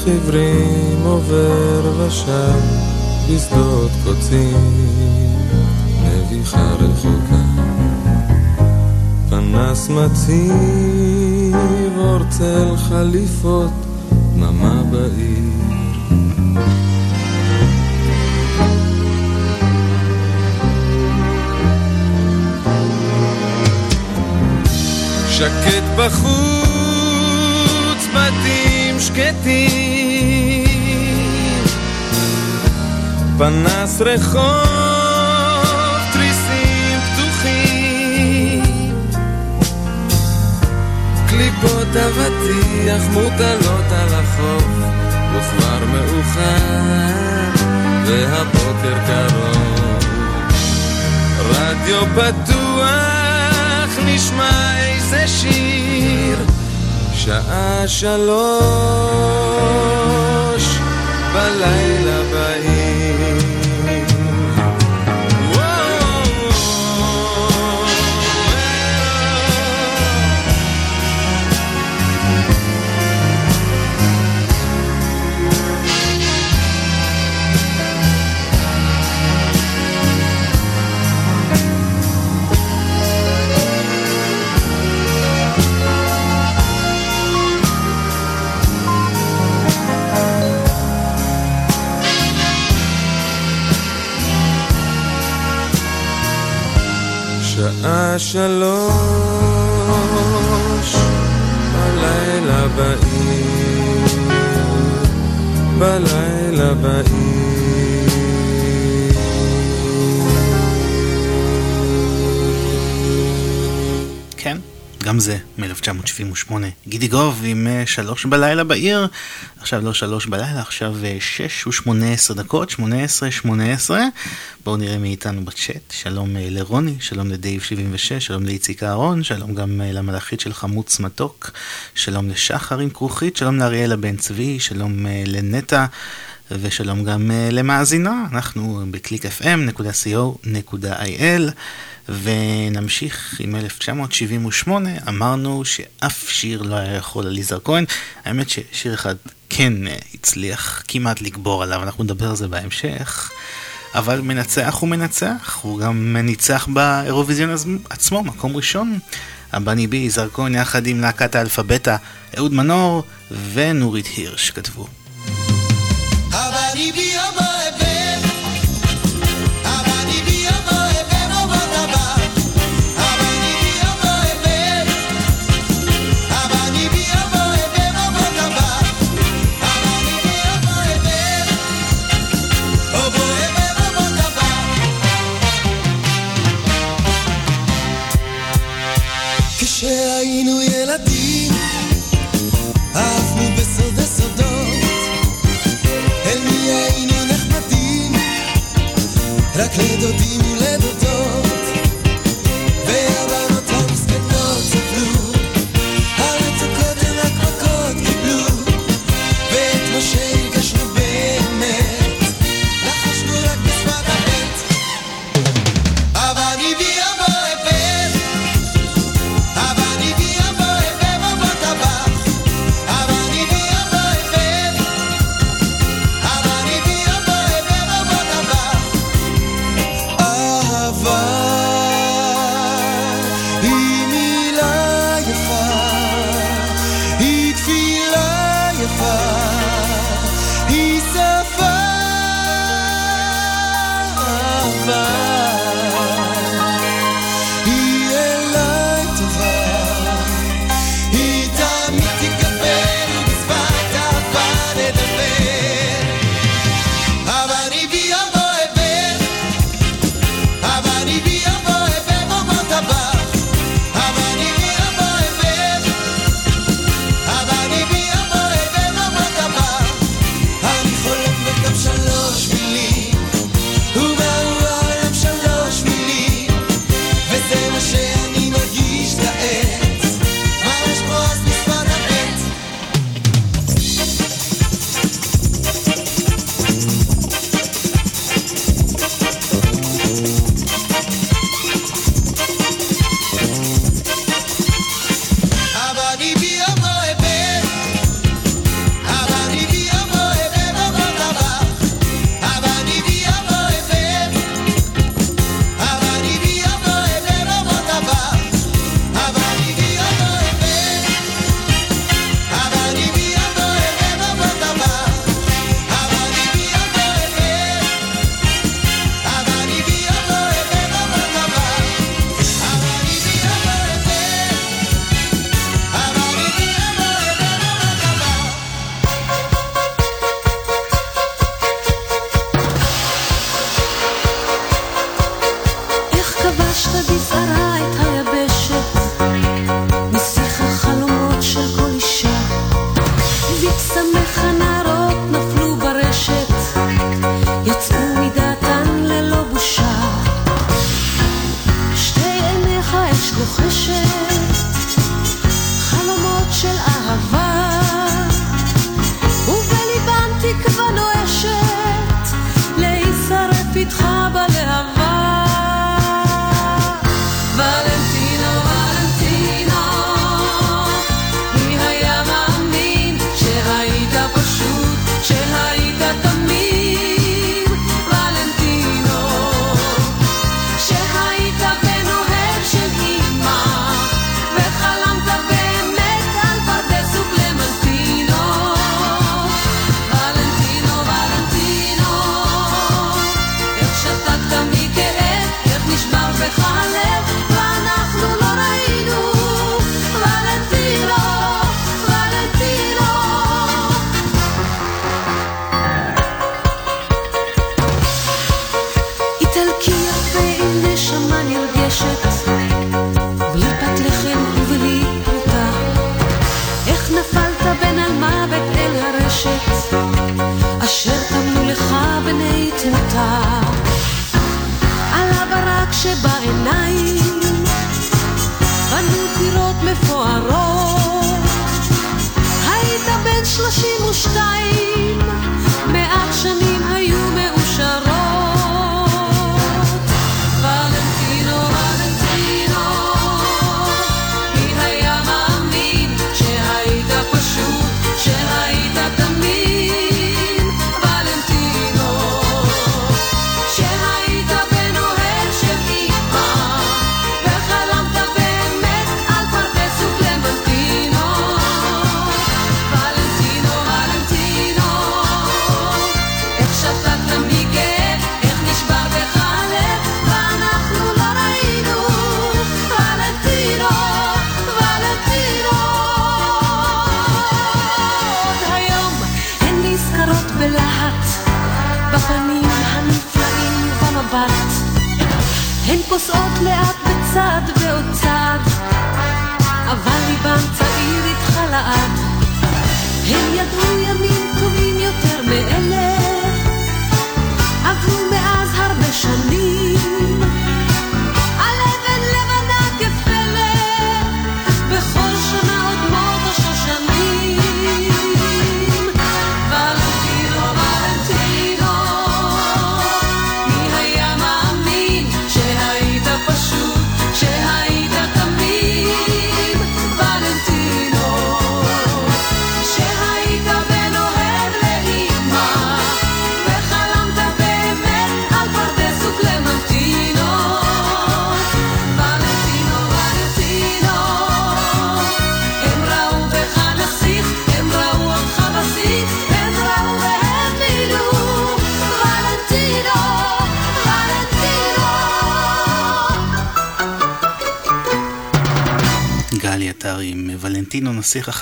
חיוורים עובר ושב, בשדות קוצים, נביחה רחוקה. פנס מציב אור צל חליפות, דממה בעיר. שקט בחוץ, בתים שקטים, פנס רחוב, תריסים פתוחים, קליפות אבטיח מוטלות על החוף, וכבר מאוחר, והבוקר קרוב. רדיו פתוח, נשמע איזה שיר, שעה שלוש בלילה בהיר. שעה שלוש בלילה בעיר, בלילה בעיר. כן, גם זה מ-1978. גידי גוב עם אה, שלוש בלילה בעיר, עכשיו לא שלוש בלילה, עכשיו אה, שש ושמונה עשרה דקות, שמונה עשרה, שמונה עשרה. בואו נראה מי איתנו בצ'אט. שלום אה, לרוני, שלום לדייב 76, שלום לאיציק אהרון, שלום גם אה, למלאכית של חמוץ מתוק, שלום לשחר עם כרוכית, שלום לאריאלה בן צבי, שלום אה, לנטע. ושלום גם uh, למאזינה, אנחנו בקליק fm.co.il ונמשיך עם 1978, אמרנו שאף שיר לא היה יכול על יזהר כהן, האמת ששיר אחד כן uh, הצליח כמעט לגבור עליו, אנחנו נדבר על זה בהמשך. אבל מנצח הוא מנצח, הוא גם ניצח באירוויזיון עצמו, מקום ראשון. הבני בי, יזהר כהן יחד עם להקת האלפבתה, אהוד מנור ונורית הירש כתבו. Abadi bi obo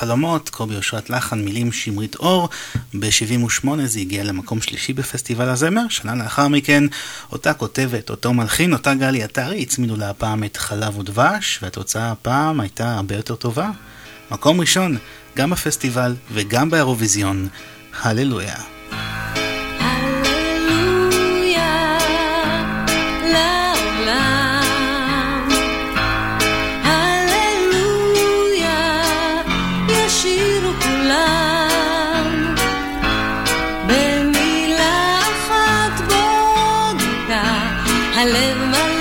חלומות, קובי אושרת לחן, מילים שמרית אור. ב-78 זה הגיע למקום שלישי בפסטיבל הזמר, שנה לאחר מכן אותה כותבת, אותו מלחין, אותה גלי עטרי, הצמידו לה הפעם את חלב ודבש, והתוצאה הפעם הייתה הרבה יותר טובה. מקום ראשון, גם בפסטיבל וגם באירוויזיון. הללויה. I live my.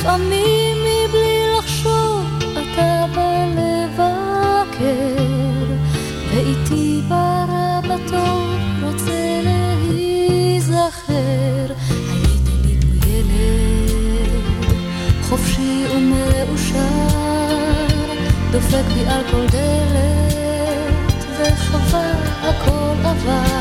לפעמים מבלי לחשוב אתה בא לבקר. ואיתי ברא רוצה להיזכר. הייתי מתביינת חופשי ומאושר. דופק בי על כל דלת וחבל הכל עבר.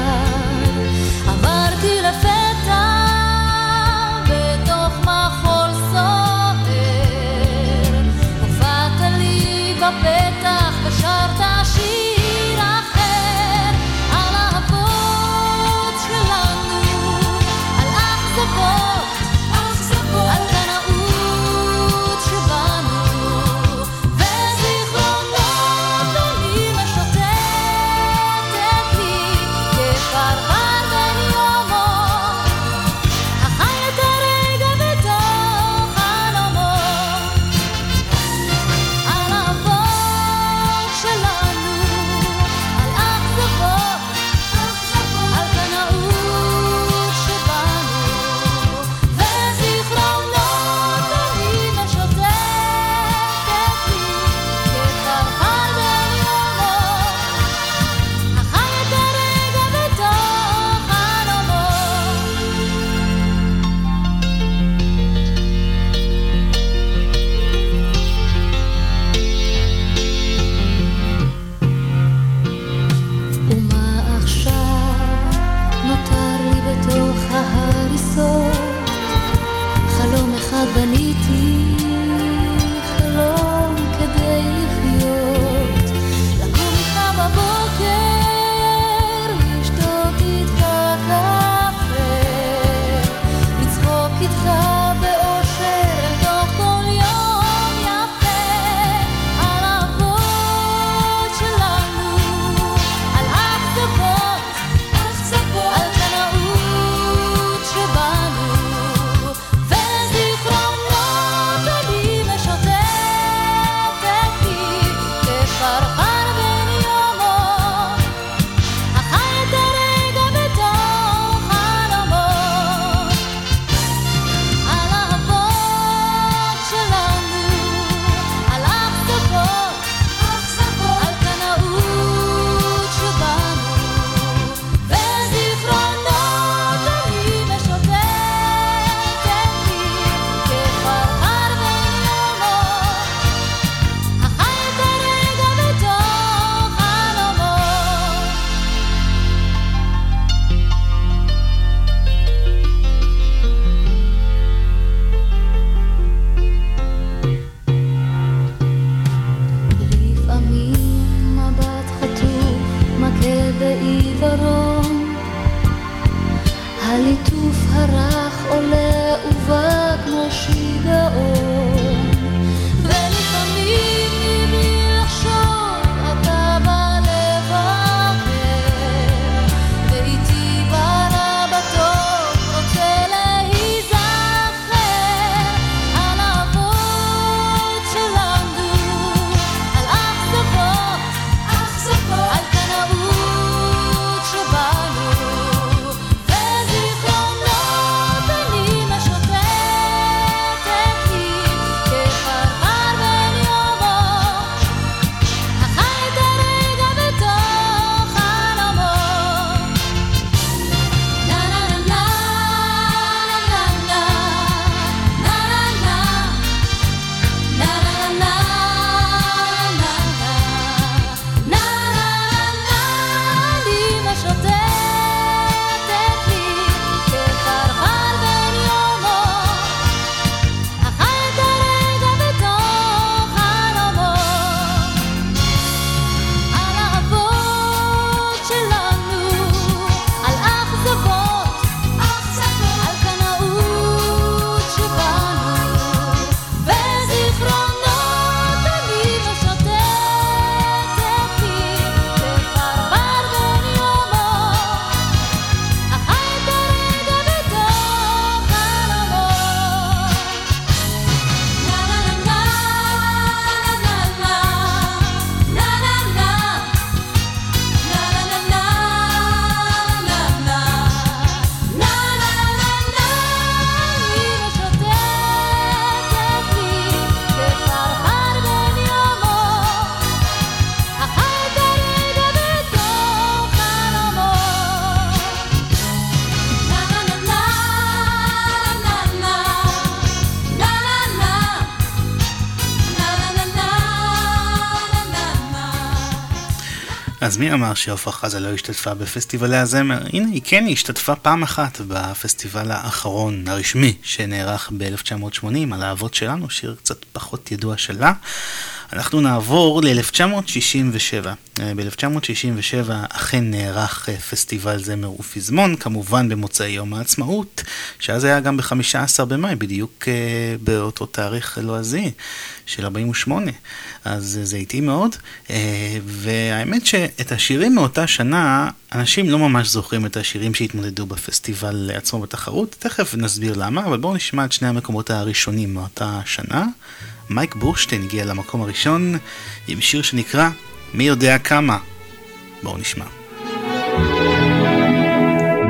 אז מי אמר שעפרה חזה לא השתתפה בפסטיבלי הזמר? הנה, היא כן, השתתפה פעם אחת בפסטיבל האחרון, הרשמי, שנערך ב-1980, על האבות שלנו, שיר קצת פחות ידוע שלה. אנחנו נעבור ל-1967. ב-1967 אכן נערך אה, פסטיבל זמר ופזמון, כמובן במוצאי יום העצמאות, שאז היה גם ב-15 במאי, בדיוק אה, באותו תאריך לועזי של 48. אז זה איטי מאוד, אה, והאמת שאת השירים מאותה שנה, אנשים לא ממש זוכרים את השירים שהתמודדו בפסטיבל עצמו בתחרות, תכף נסביר למה, אבל בואו נשמע את שני המקומות הראשונים מאותה שנה. מייק בורשטיין הגיע למקום הראשון עם שיר שנקרא מי יודע כמה. בואו נשמע.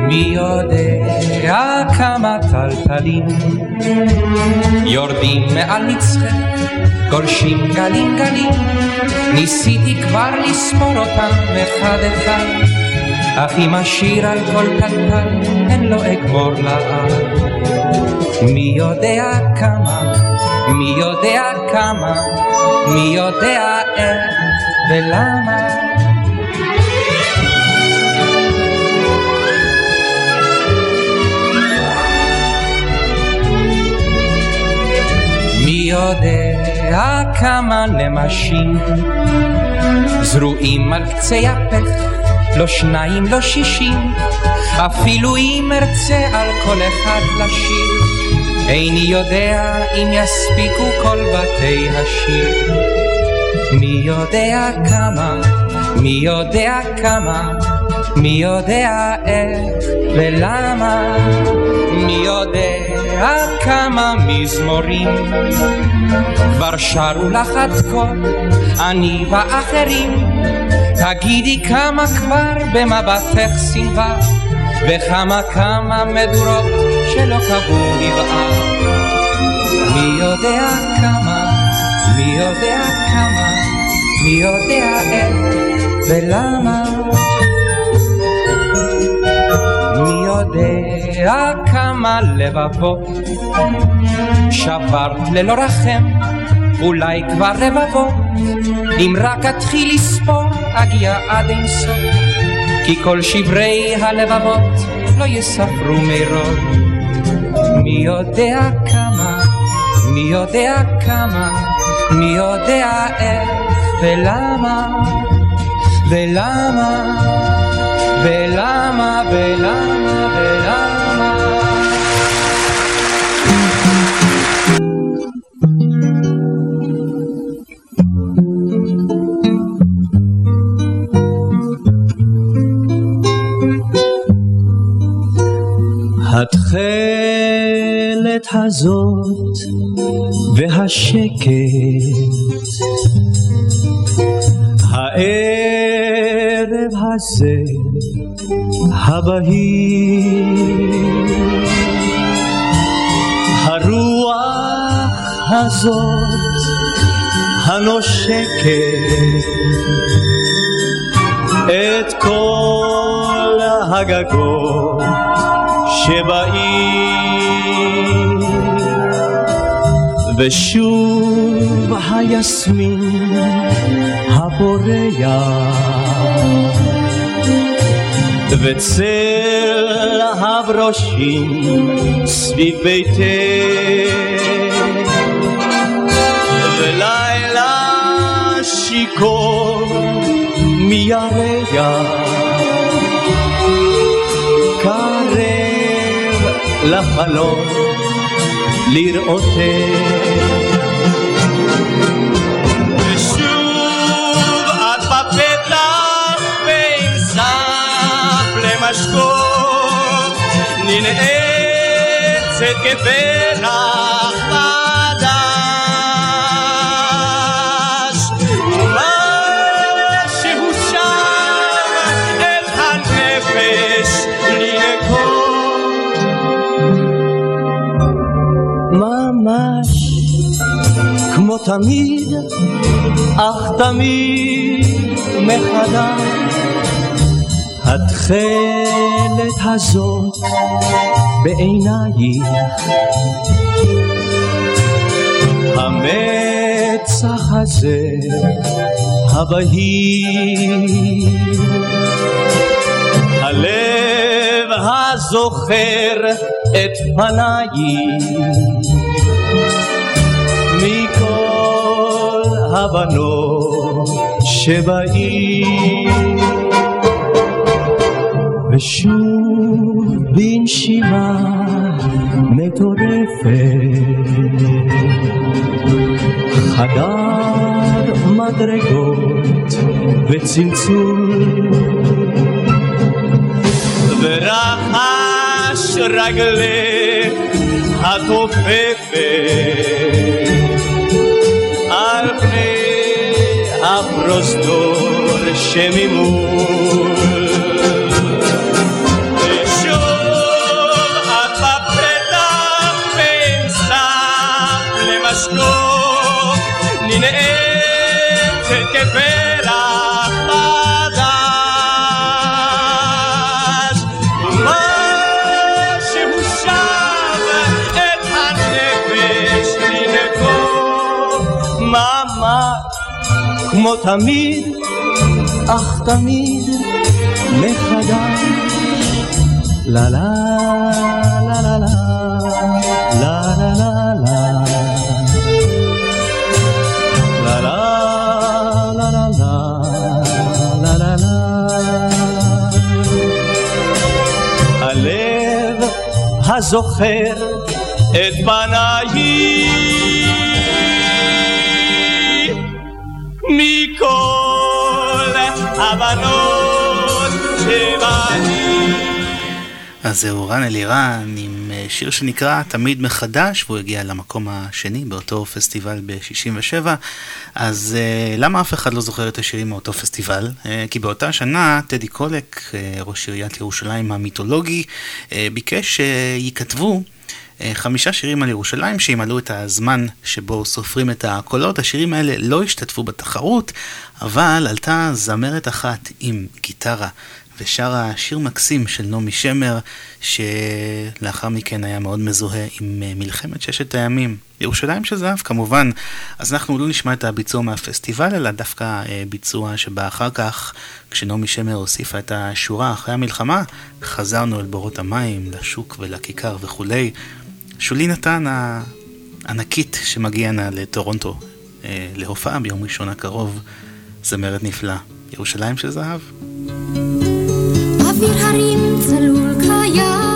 מי יודע כמה טלטלים יורדים מעל נצחי, גולשים גלים גלים, ניסיתי כבר לספור אותם אחד אחד, אך אם אשיר על כל טלטל, הן לא אגמור לעד. מי יודע כמה, מי יודע כמה, מי יודע איך ולמה. מי יודע כמה נמשים זרועים על קצה יפך, לא שניים, לא שישים, אפילו אם ארצה על כל אחד לשיר, איני יודע אם יספיקו כל בתי השיר. מי יודע כמה, מי יודע כמה, מי יודע איך ולמה, מי יודע כמה מזמורים כבר שרו לך עד כה, אני ואחרים. תגידי כמה כבר במבטך שמחה, וכמה כמה מדורות שלא קבעו נבעה. מי יודע כמה, מי יודע כמה, מי יודע איך ולמה. מי יודע כמה לבבות שברת ללא רחם, אולי כבר רבבות, אם רק אתחיל לספור אגיע עד אין סוף, כי כל שברי הלבבות לא יספרו מרוב. מי יודע כמה, מי יודע כמה, מי יודע איך ולמה, ולמה, ולמה, ולמה, ולמה. התכלת הזאת והשקט, הערב הזה הבהיר, הרוח הזאת הנושקת. את כל הגגות שבעיר ושוב היסמין הפורח וצל הברושים סביב ביתך ולילה שיכור מירח. קרב לחלום לראותך למשקוף ננעצת כפרח כמו תמיד, אך תמיד מחדש. התכלת הזאת בעינייך, המצח הזה הבהיר. הלב הזוכר את פניי מכל הבנות שבעיר. ושוב בנשימה מטורפת. חדר מדרגות וצלצול. ורחש רגלך התופפת prostor și mi mult. Și o apa preta pensa, le mașco. כמו תמיד אך תמיד מחדש לה לה לה לה לה לה לה לה לה הזוכר את בניי זהו רן אלירן עם אה, שיר שנקרא תמיד מחדש והוא הגיע למקום השני באותו פסטיבל ב-67 אז uh, למה אף אחד לא זוכר את השירים מאותו פסטיבל? Uh, כי באותה שנה טדי קולק, ראש עיריית ירושלים המיתולוגי, ביקש שייכתבו חמישה שירים על ירושלים שימלאו את הזמן שבו סופרים את הקולות. השירים האלה לא השתתפו בתחרות, אבל עלתה זמרת אחת עם גיטרה ושרה שיר מקסים של נעמי שמר, שלאחר מכן היה מאוד מזוהה עם אה, מלחמת ששת הימים. ירושלים של זהב כמובן, אז אנחנו לא נשמע את הביצוע מהפסטיבל, אלא דווקא אה, ביצוע שבא אחר כך, כשנעמי שמר הוסיפה את השורה אחרי המלחמה, חזרנו אל בורות המים, לשוק ולכיכר וכולי. שולי נתן הענקית שמגיעה לטורונטו אה, להופעה ביום ראשון הקרוב, זמרת נפלאה. ירושלים של זהב. Safir Harim, Zalul Kaya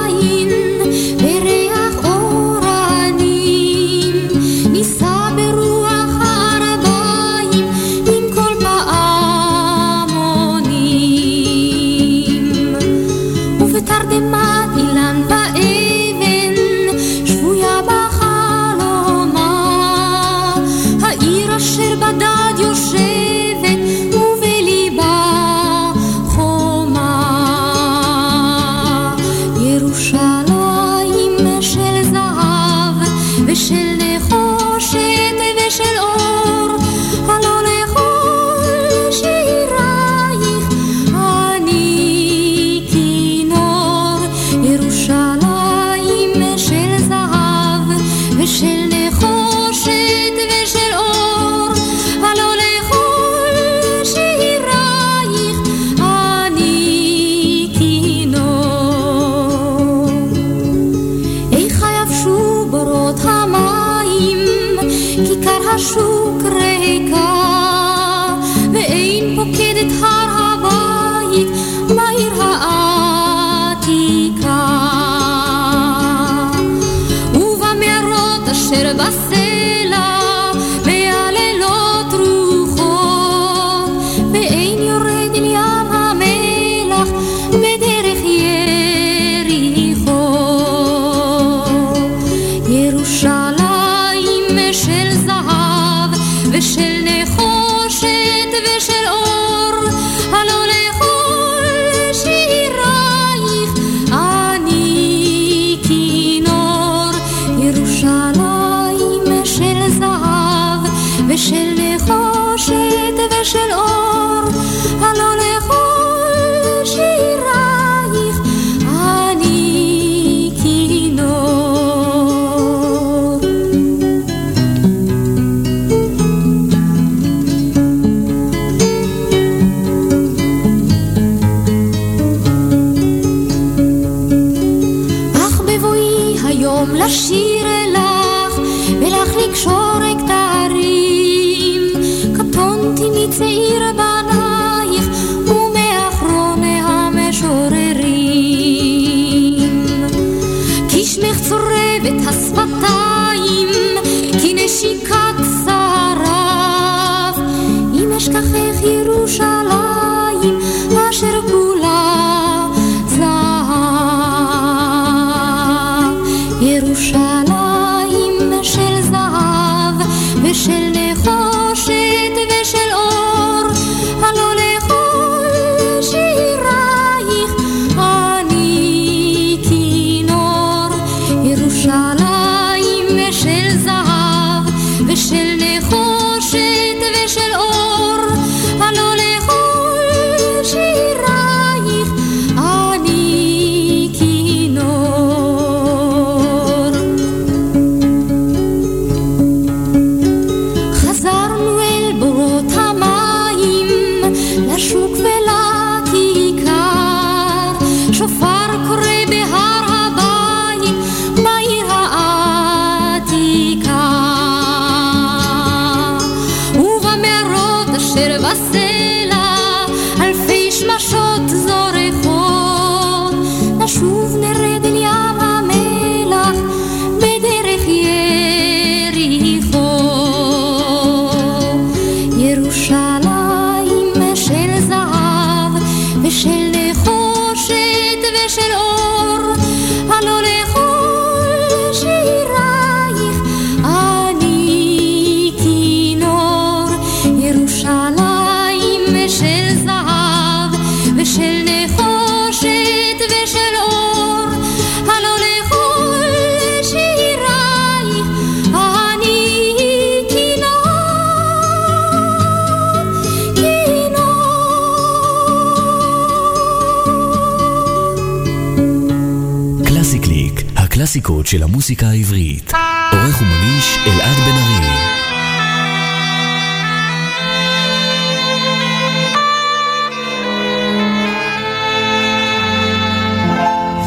של המוסיקה העברית. עורך ומגיש אלעד בן ארי.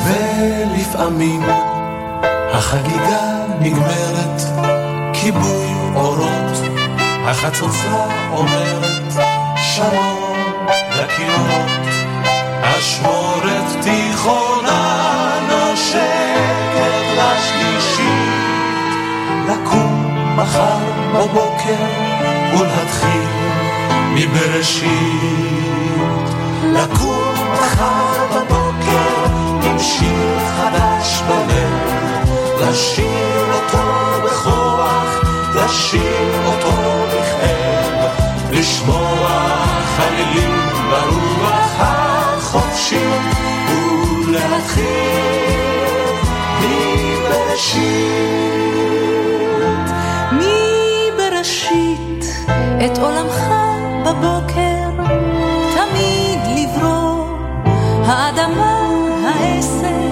ולפעמים החגיגה נגמרת, כיבוי אורות, החצוצה אומרת שלום לכינורות, אשמורת תיכונה מחר בבוקר ולהתחיל מבראשית, לקום מחר בבוקר עם שיר חדש בלב, לשיר אותו בכוח, לשיר אותו בכאב, לשמוע חלילים ברוח החופשית, ולהתחיל מבראשית. את עולמך בבוקר תמיד לברוא האדמה העשר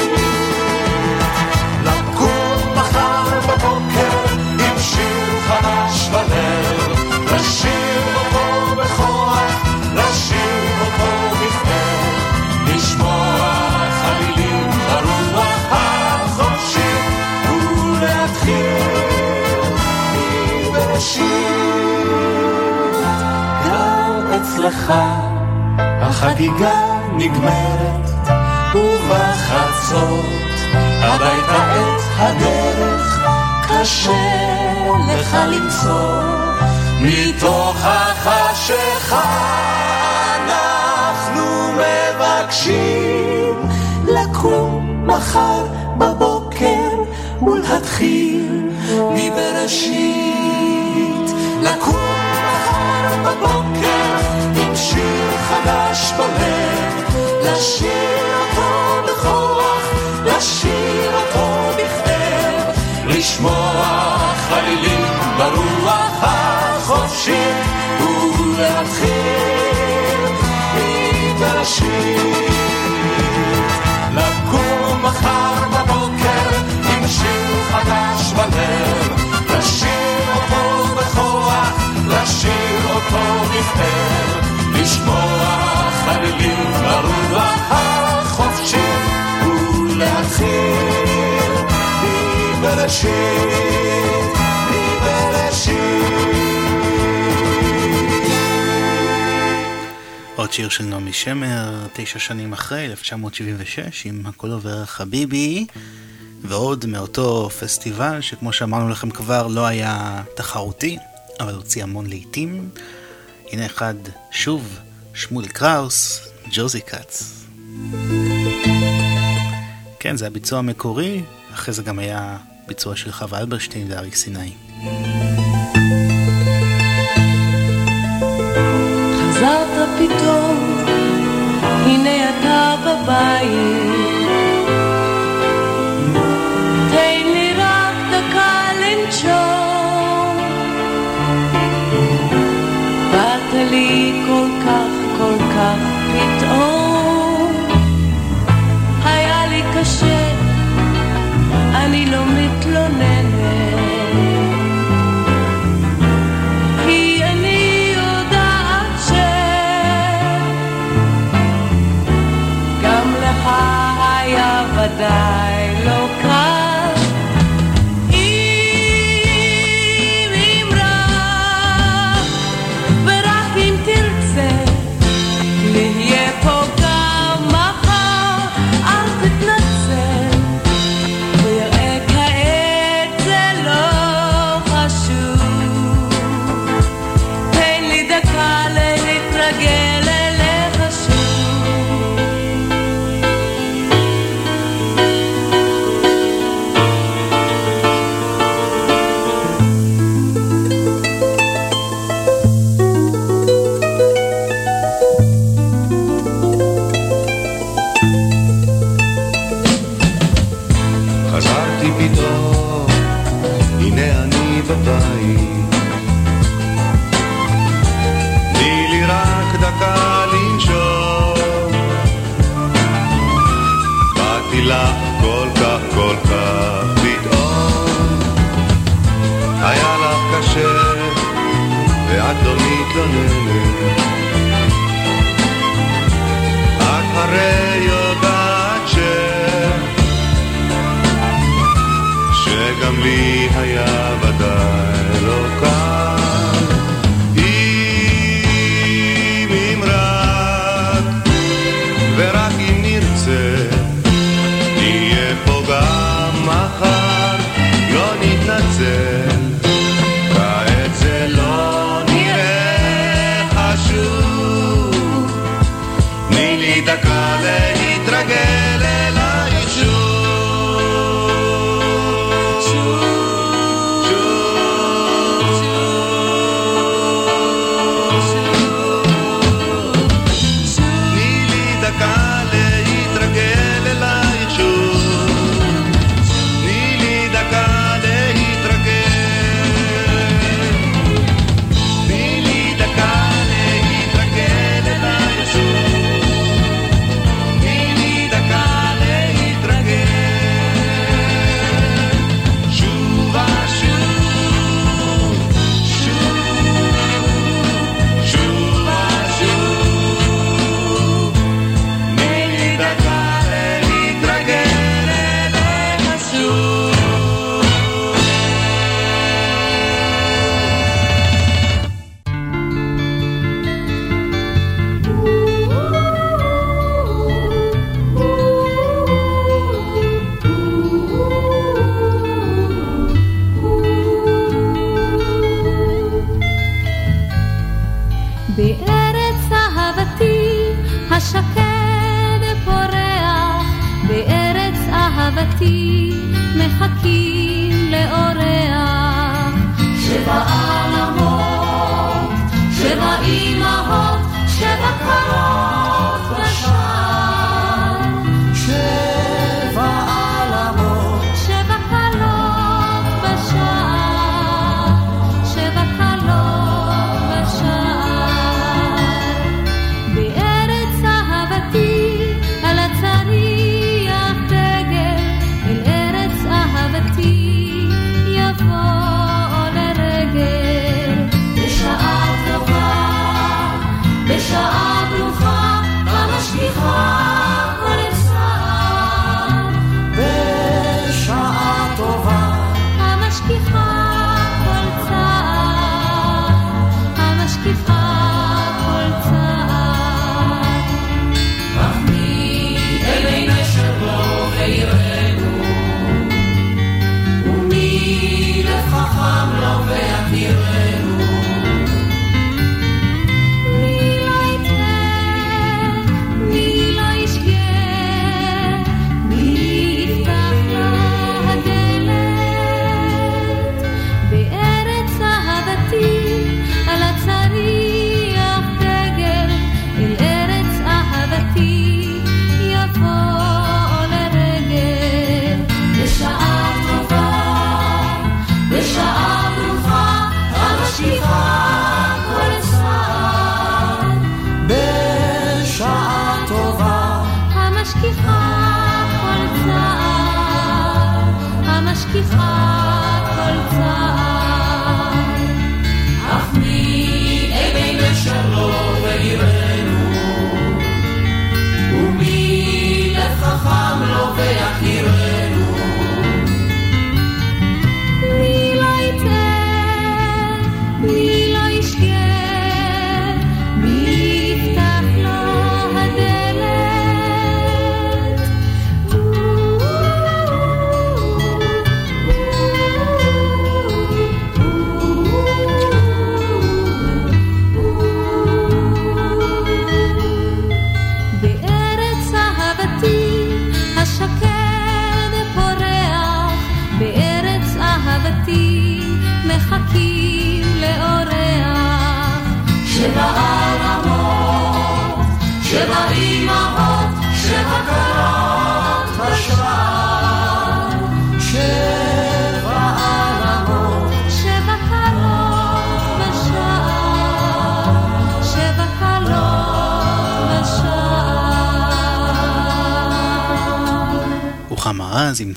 אצלך החגיגה נגמרת ובחצות הביתה את הדרך קשה לך למצוא מתוך החשיכה אנחנו מבקשים לקום מחר בבוקר ולהתחיל מבראשית. לקום מחר בבוקר עם שיר לשיר אותו בכוח, לשיר אותו בכאב, לשמוע חלילים ברוח החופשית, ולהתחיל מבראשית. לקום מחר בבוקר עם שיר חדש בלב, לשיר אותו בכוח, לשיר אותו בכתב, לשמוע חלילים ברוח החופשית, ולהתחיל מבראשית, עוד שיר של נעמי שמר, תשע שנים אחרי, 1976, עם הכל עובר חביבי, ועוד מאותו פסטיבל, שכמו שאמרנו לכם כבר, לא היה תחרותי, אבל הוציא המון לעיתים. הנה אחד, שוב, שמואל קראוס, ג'וזי קאץ. כן, זה הביצוע המקורי, אחרי זה גם היה ביצוע של חווה אלברשטיין ואריק סיני. חזרת פתאום, הנה אתה בבית. לא מתלוננת.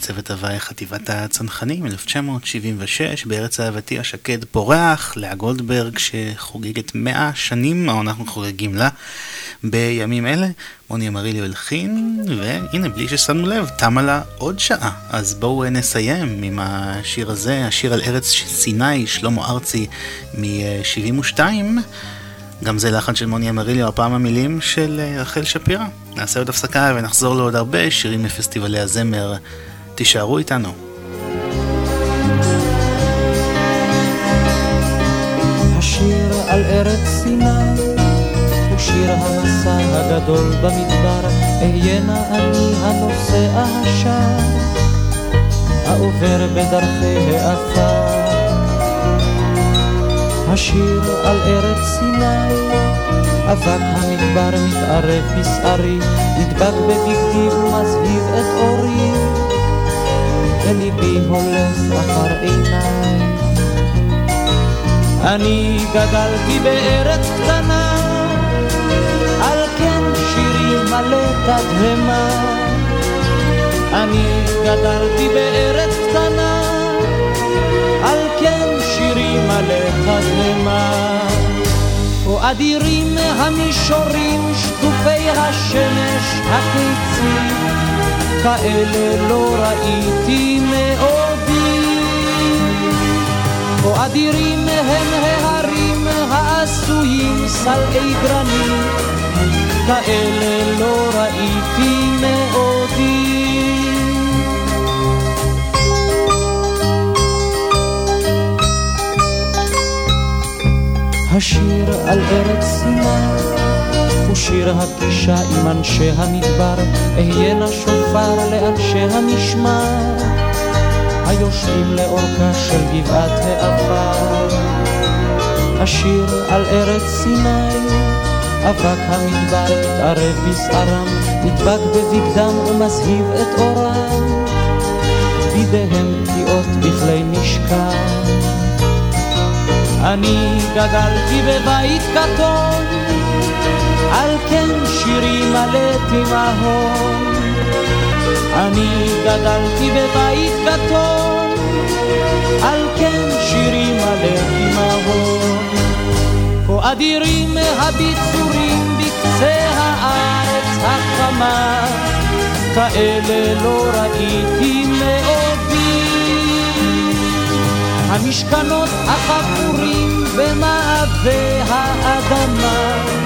צוות הוואי חטיבת הצנחנים 1976 בארץ אהבתי השקד פורח לאה גולדברג שחוגגת 100 שנים או אנחנו חוגגים לה בימים אלה מוני אמרילי הלחין והנה בלי ששמנו לב תמה לה עוד שעה אז בואו נסיים עם השיר הזה השיר על ארץ סיני שלמה ארצי מ-72 גם זה לחן של מוני אמרילי, הפעם המילים של רחל שפירא. נעשה עוד הפסקה ונחזור לעוד הרבה שירים מפסטיבלי הזמר. תישארו איתנו. השיר על ארץ סיני הוא שיר המסע הגדול במדבר, אהיינה אני הנוסע השם, העובר בדרכי העפר. השיר על ארץ סיני, אבק המדבר מתערב בשערי, נדבק בבגדי ומזהיב את אורי, וליבי הולך אחר עיניי. אני גדלתי בארץ קטנה, על כן שירי מלא תדהמה. אני גדלתי בארץ קטנה, על כן שירי מלא תדהמה. או אדירים המישורים, שטופי השמש הקיצים, כאלה לא ראיתי מעודי. כה אדירים הם ההרים העשויים סלעי גרנית, כאלה לא ראיתי מעודי. השיר על ארץ סיני הוא שיר הפגישה עם אנשי המדבר, אהיינה שופר לאנשי המשמר. היושבים לאורכה של גבעת העפר. השיר על ארץ סיני, אבק המדבר מתערב בשערם, נדבק בבגדם ומזהיב את אורם. בידיהם פגיעות בכלי משכן. אני גדלתי בבית קטון, על כן שירי מלא תימהון. אני גדלתי בבית קטון, על כן שירי מלא תימהון. כה אדירים הביצורים בקצה הארץ החמה, כאלה לא ראיתי מעודי. המשכנות החפורים במעבה האדמה,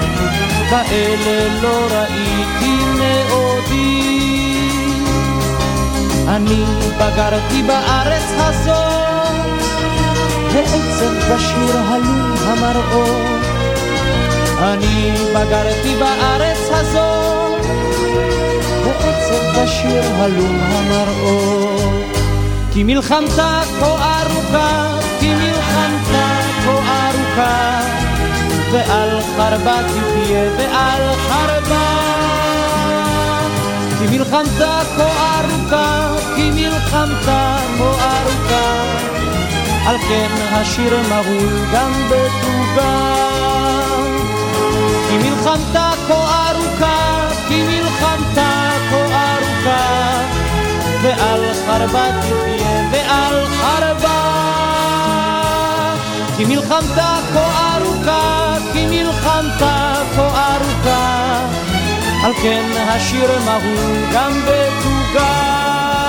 כאלה לא ראיתי מעודי. אני בגרתי בארץ הזאת, העצב בשיר הלום המראות. אני בגרתי בארץ הזאת, העצב בשיר הלום המראות. כי מלחמתה כה ארוכה, כי מלחמתה כה ארוכה, ועל חרבה תחיה ועל חרבה. כי מלחמתה כה ארוכה, כי מלחמתה כה ארוכה. על כן השיר מהול גם בתוגה כי מלחמתה כה ארוכה, כי מלחמתה כה ארוכה. ועל חרבה תחיה ועל חרבה. כי מלחמתה כה ארוכה, כי מלחמתה כה ארוכה, על כן השיר מהול גם בתוגה.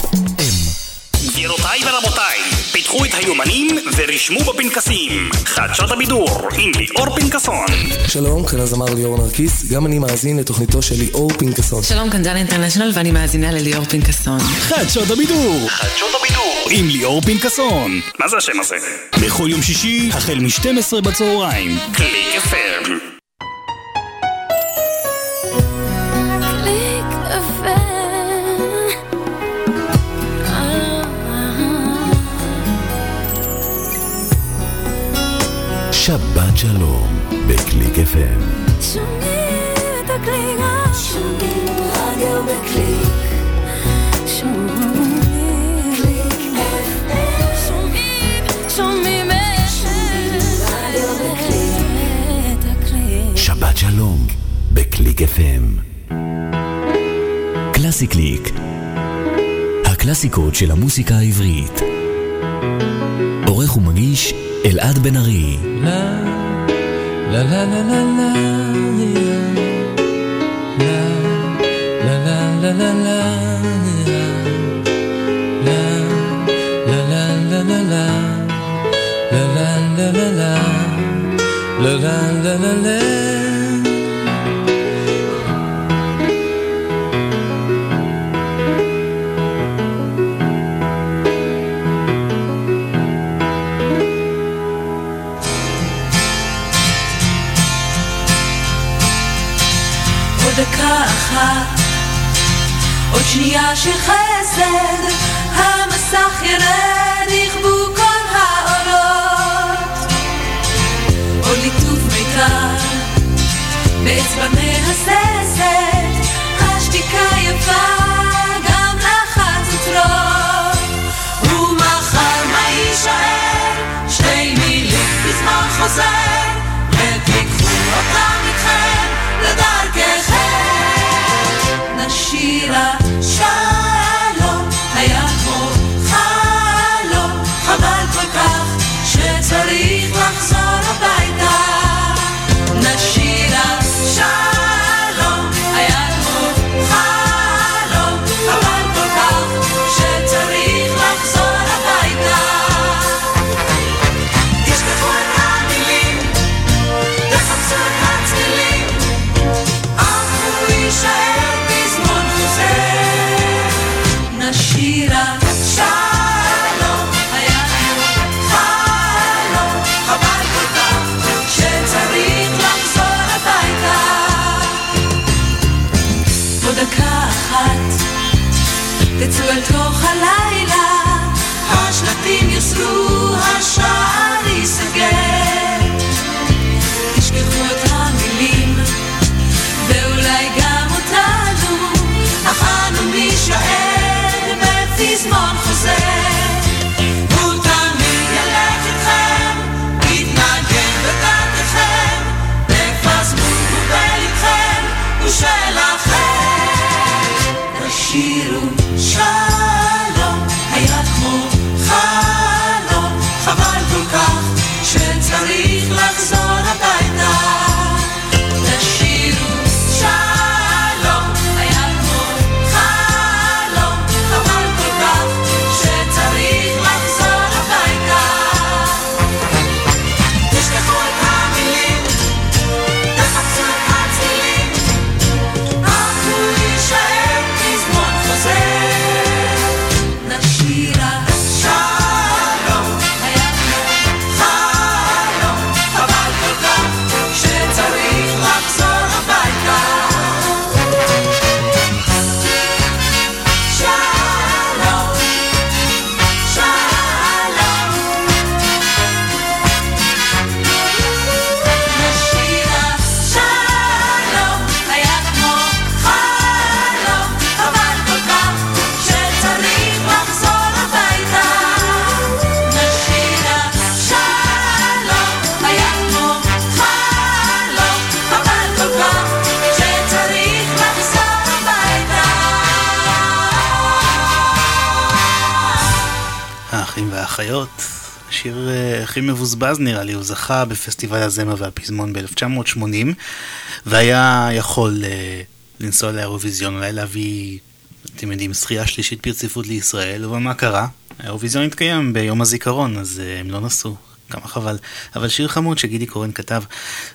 פיתחו את היומנים ורשמו בפנקסים. חדשות הבידור עם ליאור פנקסון. שלום, כאן הזמר ליאור נרקיס, גם אני מאזין לתוכניתו של ליאור פנקסון. שלום, כאן דן אינטרנשיונל ואני מאזינה לליאור פנקסון. חדשות הבידור. חדשות הבידור. עם ליאור פנקסון. מה זה השם הזה? בכל יום שישי, החל מ-12 בצהריים. קליק FM. הקלאסיקות של המוסיקה העברית. עורך ומגיש אלעד בן ארי. לה לה לה לה לה שנייה של חסד, המסך ירד, יכבו כל האורות. עוד ליטוף מיתר, באצבע מהססת, השתיקה יפה, גם לחצוצרות. ומחר מה יישאר? שתי מילים בזמן חוזר, ותיקחו אותם איתכם לדרככם. נשירה sorrir. הכי מבוזבז נראה לי, הוא זכה בפסטיבל הזמר והפזמון ב-1980 והיה יכול אה, לנסוע לאירוויזיון, אולי להביא, אתם יודעים, זכייה שלישית ברציפות לישראל, אבל מה קרה? האירוויזיון התקיים ביום הזיכרון, אז אה, הם לא נסעו. כמה חבל. אבל שיר חמוד שגידי קורן כתב,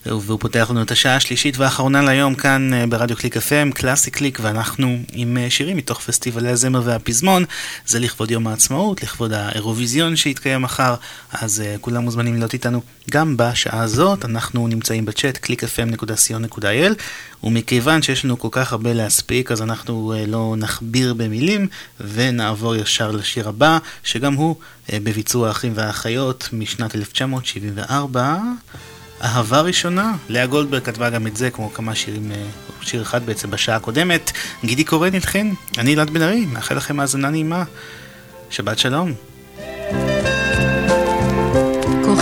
והוא פותח לנו את השעה השלישית והאחרונה להיום כאן אה, ברדיו קליק FM, קלאסי קליק, ואנחנו עם אה, שירים מתוך פסטיבלי הזמר והפזמון. זה לכבוד יום העצמאות, לכבוד האירוויזיון שיתקיים מחר, אז uh, כולם מוזמנים להיות איתנו גם בשעה הזאת. אנחנו נמצאים בצ'אט clickfm.co.il, ומכיוון שיש לנו כל כך הרבה להספיק, אז אנחנו uh, לא נכביר במילים, ונעבור ישר לשיר הבא, שגם הוא uh, בביצוע האחים והאחיות משנת 1974. אהבה ראשונה, לאה גולדברג כתבה גם את זה, כמו כמה שירים, שיר אחד בעצם בשעה הקודמת. גידי קורן איתכן, אני אלעד בן ארי, מאחל לכם האזנה נעימה. שבת שלום.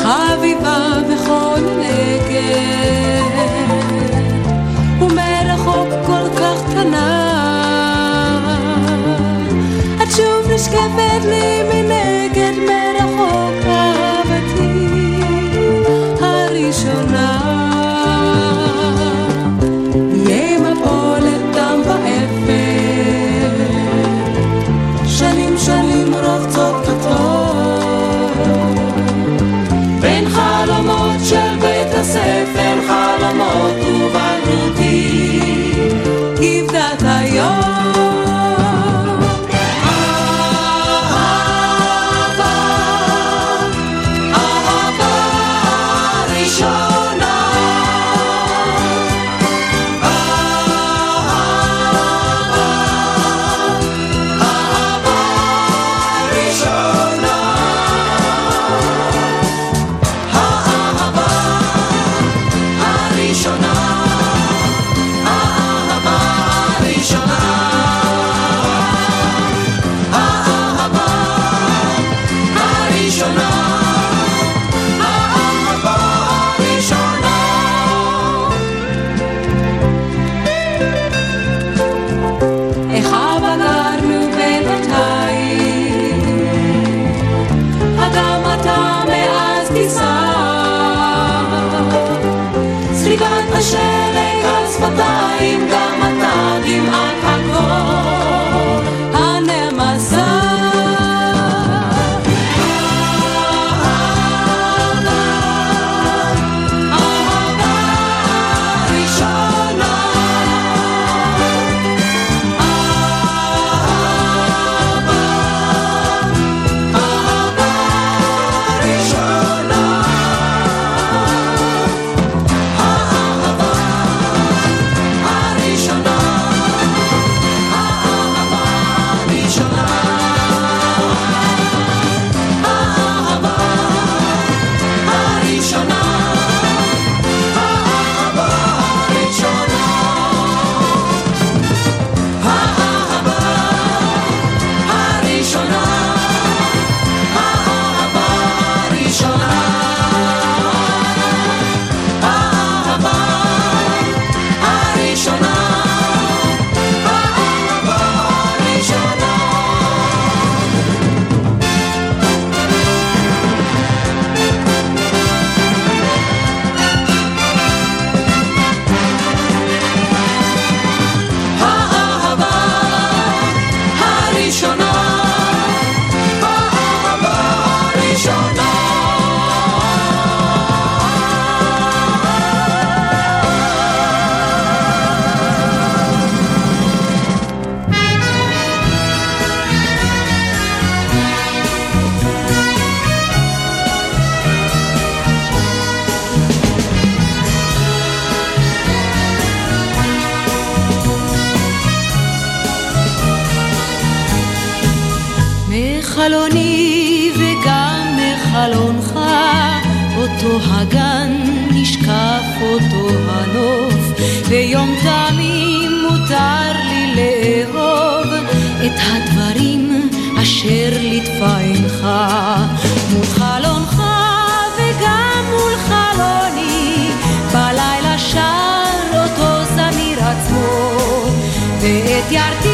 בא בכל נגד, ומרחוק כל כך קטנה, את שוב נשקפת לי מנגד מרחוק אותו הגן נשקף אותו הנוף, ויום תמים מותר לי לאהוב את הדברים אשר ליטפה עינך. מול חלונך וגם מול חלוני, בלילה שר אותו זמיר עצמו, ואת ירתי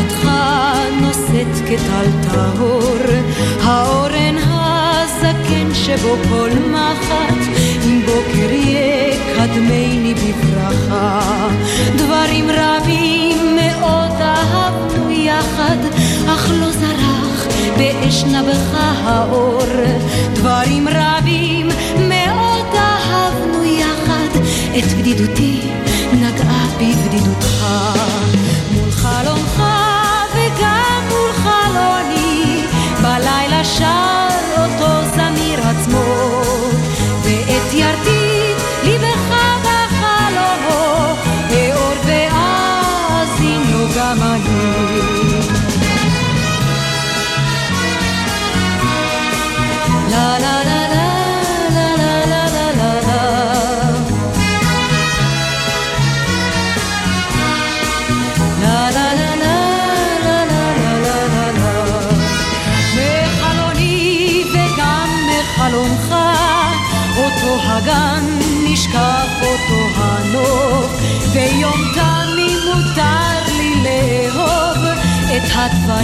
את מבטך נושאת כטל טהור. האורן הזקן שבו כל מחט אם בוקר יקדמני בברכה. דברים רבים מאוד אהבנו יחד, אך לא זרח באש נבך האור. דברים רבים מאוד אהבנו יחד, את בדידותי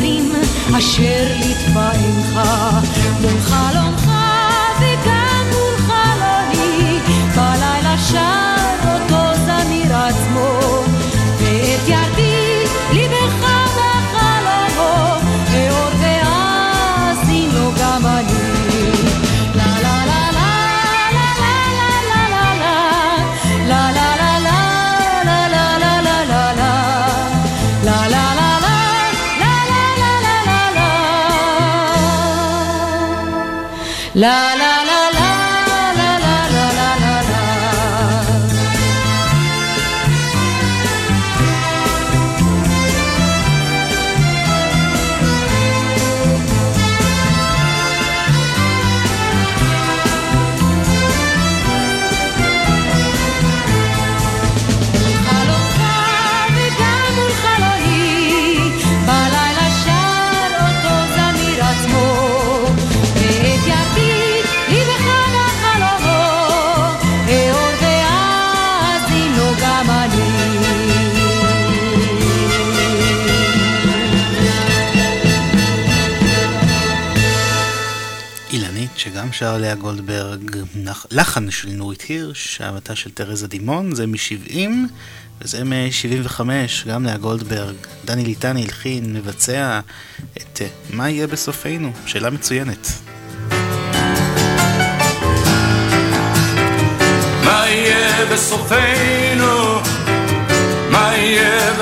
דברים אשר לטבע אינך. לחן של נורית הירש, אהבתה של תרזה דימון, זה מ-70 וזה מ-75, גם לאה גולדברג. דני ליטני הלחין, מבצע את אה, מה יהיה בסופנו? שאלה מצוינת.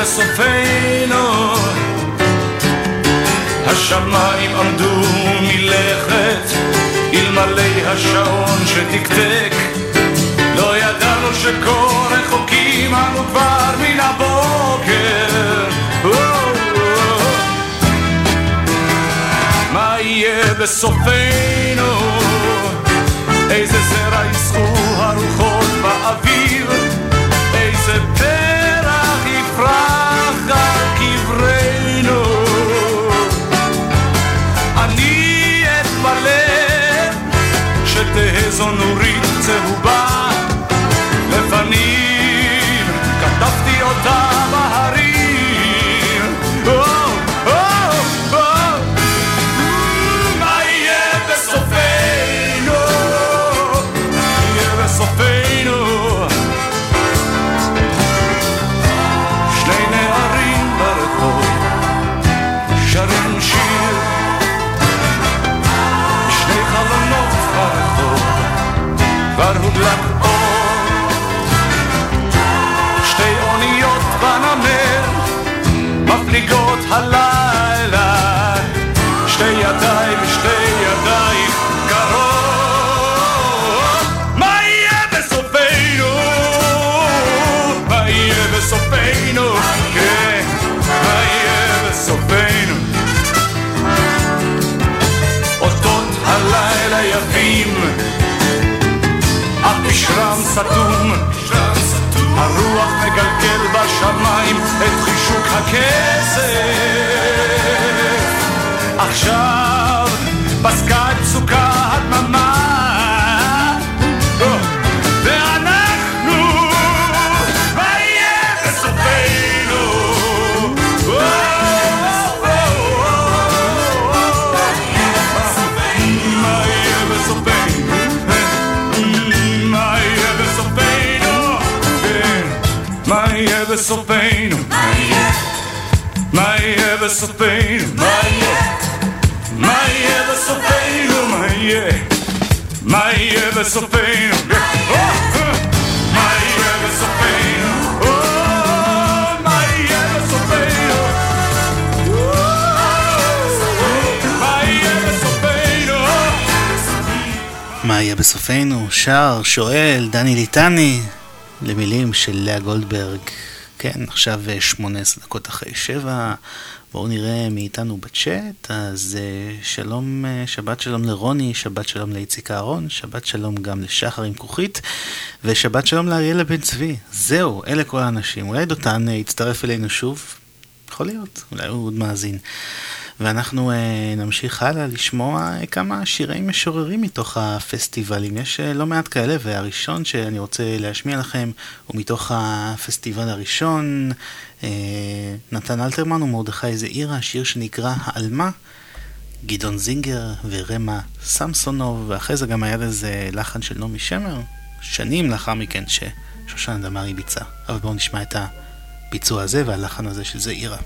בסופנו? השמיים עמדו אלמלא השעון שתקתק. לא ידענו שכה רחוקים אנו כבר מן הבוקר. מה יהיה בסופנו? איזה זרע יסחו הרוחות сонурить це губа. הלילה שתי ידיים ושתי ידיים קרות מה יהיה בסופנו? מה יהיה בסופנו? כן, מה יהיה בסופנו? אותות הלילה יפים אך פשרם סתום הרוח מגלגל בשמיים את כסף. עכשיו בסקייפ סוכר בסופנו? מה יהיה? מה יהיה בסופנו? מה יהיה? מה יהיה בסופנו? מה יהיה בסופנו? שר, שואל, דני ליטני, למילים של לאה גולדברג. כן, עכשיו אה, 18 דקות אחרי שבע. בואו נראה מאיתנו בצ'אט. אז אה, שלום, אה, שבת שלום לרוני, שבת שלום לאיציק אהרון, שבת שלום גם לשחר עם כוכית, ושבת שלום לאריאלה בן צבי. זהו, אלה כל האנשים. אולי דותן אה, יצטרף אלינו שוב? יכול להיות, אולי הוא עוד מאזין. ואנחנו uh, נמשיך הלאה לשמוע uh, כמה שירי משוררים מתוך הפסטיבלים. יש uh, לא מעט כאלה, והראשון שאני רוצה להשמיע לכם הוא מתוך הפסטיבל הראשון, uh, נתן אלתרמן ומרדכי זעירה, שיר שנקרא העלמה. גדעון זינגר ורמה סמסונוב, ואחרי זה גם היה לזה לחן של נעמי שמר, שנים לאחר מכן ששושנה דמארי ביצעה. אבל בואו נשמע את הביצוע הזה והלחן הזה של זעירה.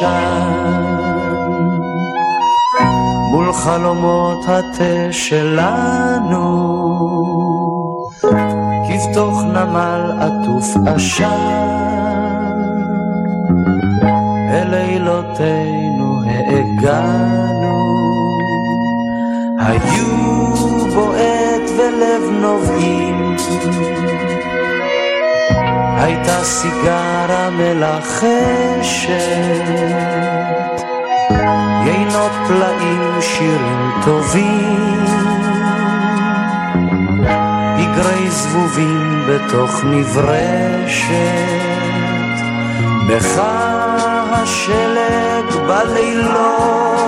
הישן, מול חלומות התה שלנו, כבתוך נמל עטוף עשן, אל לילותינו הגענו, היו בועט ולב נובעים. הייתה סיגרה מלחשת, יינות פלאים שירים טובים, פגרי זבובים בתוך נברשת, בך השלג בלילות,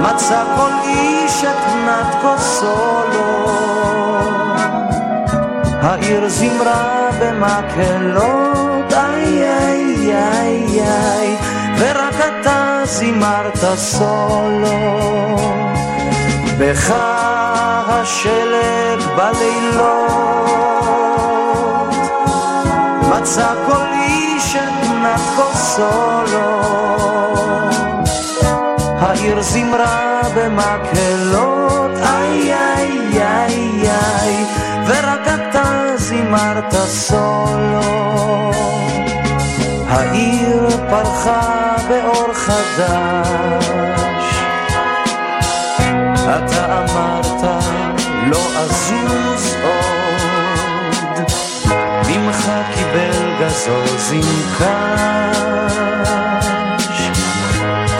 מצא כל איש את מנת כוסו לו. העיר זמרה במקהלות, איי איי איי איי, ורק אתה זימרת סולו. בך השלג בלילות, מצא כל איש את מנת סולו. העיר זמרה במקהלות, איי איי זימרת סולו. העיר פרחה באור חדש, אתה אמרת לא אזוז עוד, ממך קיבל גזוז עם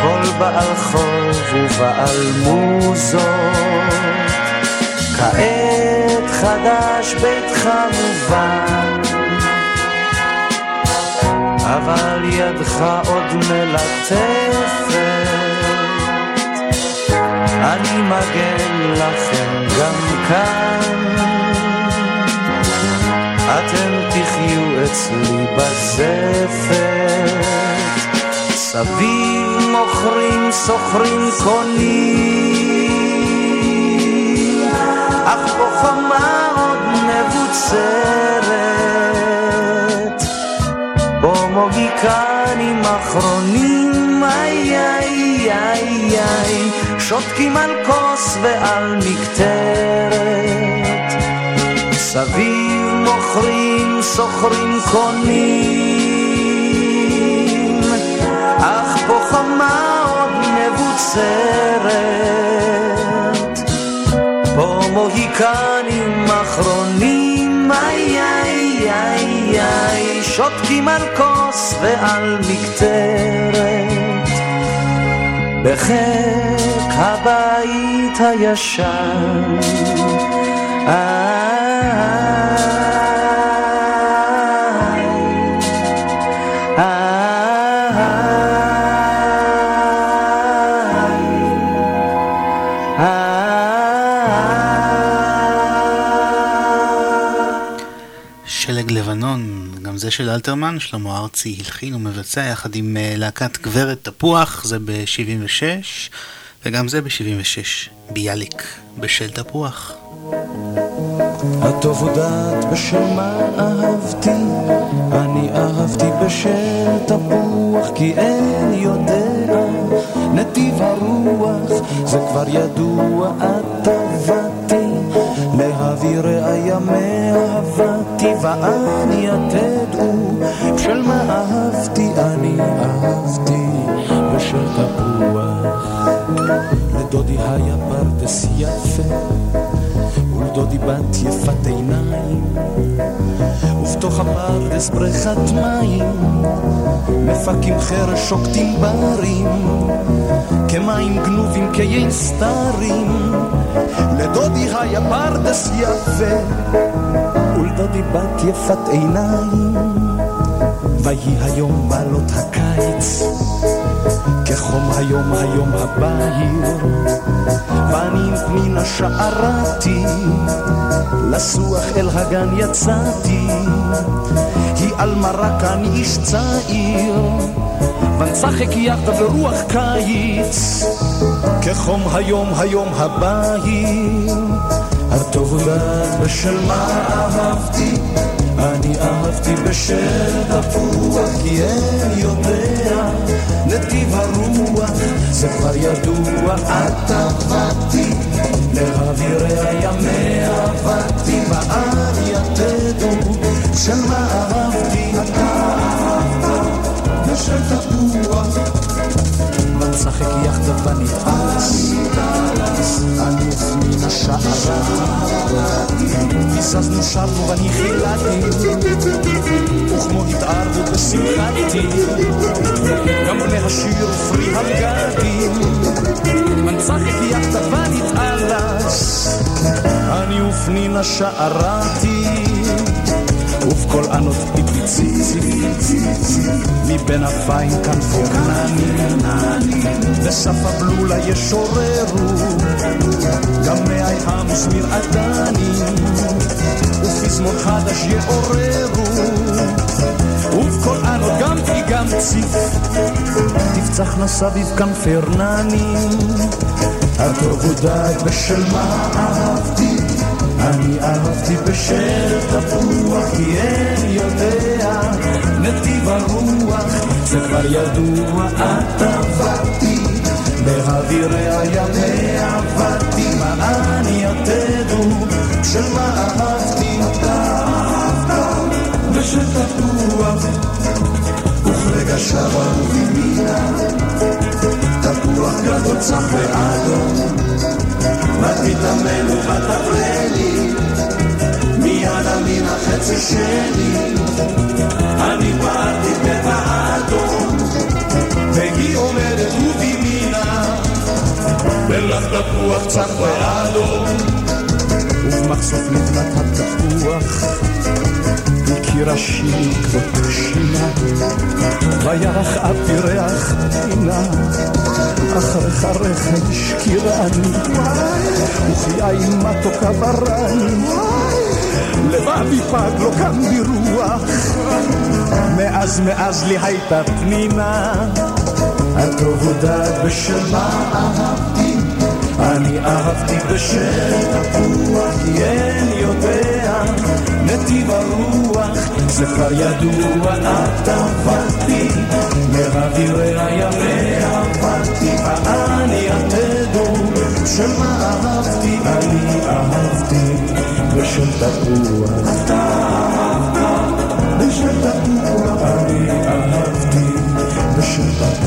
כל בעל חוב ובעל מוזות, כעת חדש ביתך מובן, אבל ידך עוד מלטפת, אני מגן לכם גם כאן. אתם תחיו אצלי בזפת, סביב מוכרים, סוחרים, קונים, אך פה חומה עוד מבוצרת, בו מוגיקנים אחרונים, איי איי איי איי, שותקים על כוס ועל מקטרת, סביב מוכרים, סוחרים, קונים, אך פה עוד מבוצרת, מוהיקנים אחרונים, איי איי איי איי, שותקים על כוס ועל מקטרת, בחיק הבית הישן. שלג לבנון, גם זה של אלתרמן, שלמה ארצי הלחין ומבצע יחד עם אה, להקת גברת תפוח, זה ב-76, וגם זה ב-76, ביאליק, בשל תפוח. הטוב הודעת בשל מה אהבתי, אני אהבתי בשל תפוח, כי אין יודע. נתיב הרוח, זה כבר ידוע, טבעתי, להביא ראיה מאהבתי, ואני תדעו, בשל מה אהבתי, אני אהבתי בשל תפוח. לדודי היה פרדס יפה ולדודי בת יפת עיניים ובתוך הפרדס בריכת מים. מפקים חרש שוקטים ברים כמים גנובים כיין סתרים. לדודי היה פרדס יפה ולדודי בת יפת עיניים. ויהי היום בעלות הקיץ כחום היום היום הבהיר. ואני עם פנינה שערתי לסוח אל הגן יצאתי. היא על מרק אני איש צעיר ונשחק יחדיו ברוח קיץ. כחום היום היום הבהיר הטוב יודעת בשל מה אהבתי אני אהבתי בשל תפוח, כי אין יודע נתיב הרוח, זה כבר ידוע, את עבדתי, לאווירי ימי עבדתי, בער יתדו, של מה אהבתי, אתה אהבת, בשל תפוח. ונשחק יחדיו ונתעלס, ענוף מן השערה, הזזנו שרנו ואני חילדתי, וכמו התערבות בשמחתי, גם להשאיר פרי הגדים, מנצחק יחדיו ונתעלס, אני ופנינה שערתי, ובקול ענות פיפיציצי, מבין אפיים כנפי ענני, וסף הבלולה ישוררו, גם מאי חמוס מרעדני, ופזמון חדש יעוררו, ובקול ענות גם פי גם ציף, תפצחנה סביב כנפי רננים, הטוב הוא די בשל מה אהבתי אני אהבתי בשל תפוח, כי אין יודע נתיב הרוח, זה כבר ידוע, את עבדתי, באווירי הימי עבדתי, מה אני יתדו, של מה אהבתי, אתה אהבת בשל תפוח, וכרגע שבה ובימינה, תפוח גדול צח ואדום. ותתאמן ותפרני מיד מן החצי שלי אני פעלתי טבע אדום והיא עומדת ובימינה ולך תפוח צח ואדום ובמחשוף נבלת התפוח הכירה שירי כבוד שינה וירח אבי ריח טינה אחריך רכב השקירני וכי עין מתוקה ברני לבבי פג לא קם ברוח. מאז מאז לי הייתה פנינה. הטוב הודעת בשל מה אהבתי? אני אהבתי בשל תפוח כי אין יודע. נתיב הרוח זה כבר ידוע את עבדתי. מאווירי הימי עבדתי אני יתדו של מה אהבתי אני אהבתי בשל תפוח. אתה אהבת בשל תפוח אני אהבתי בשל תפוח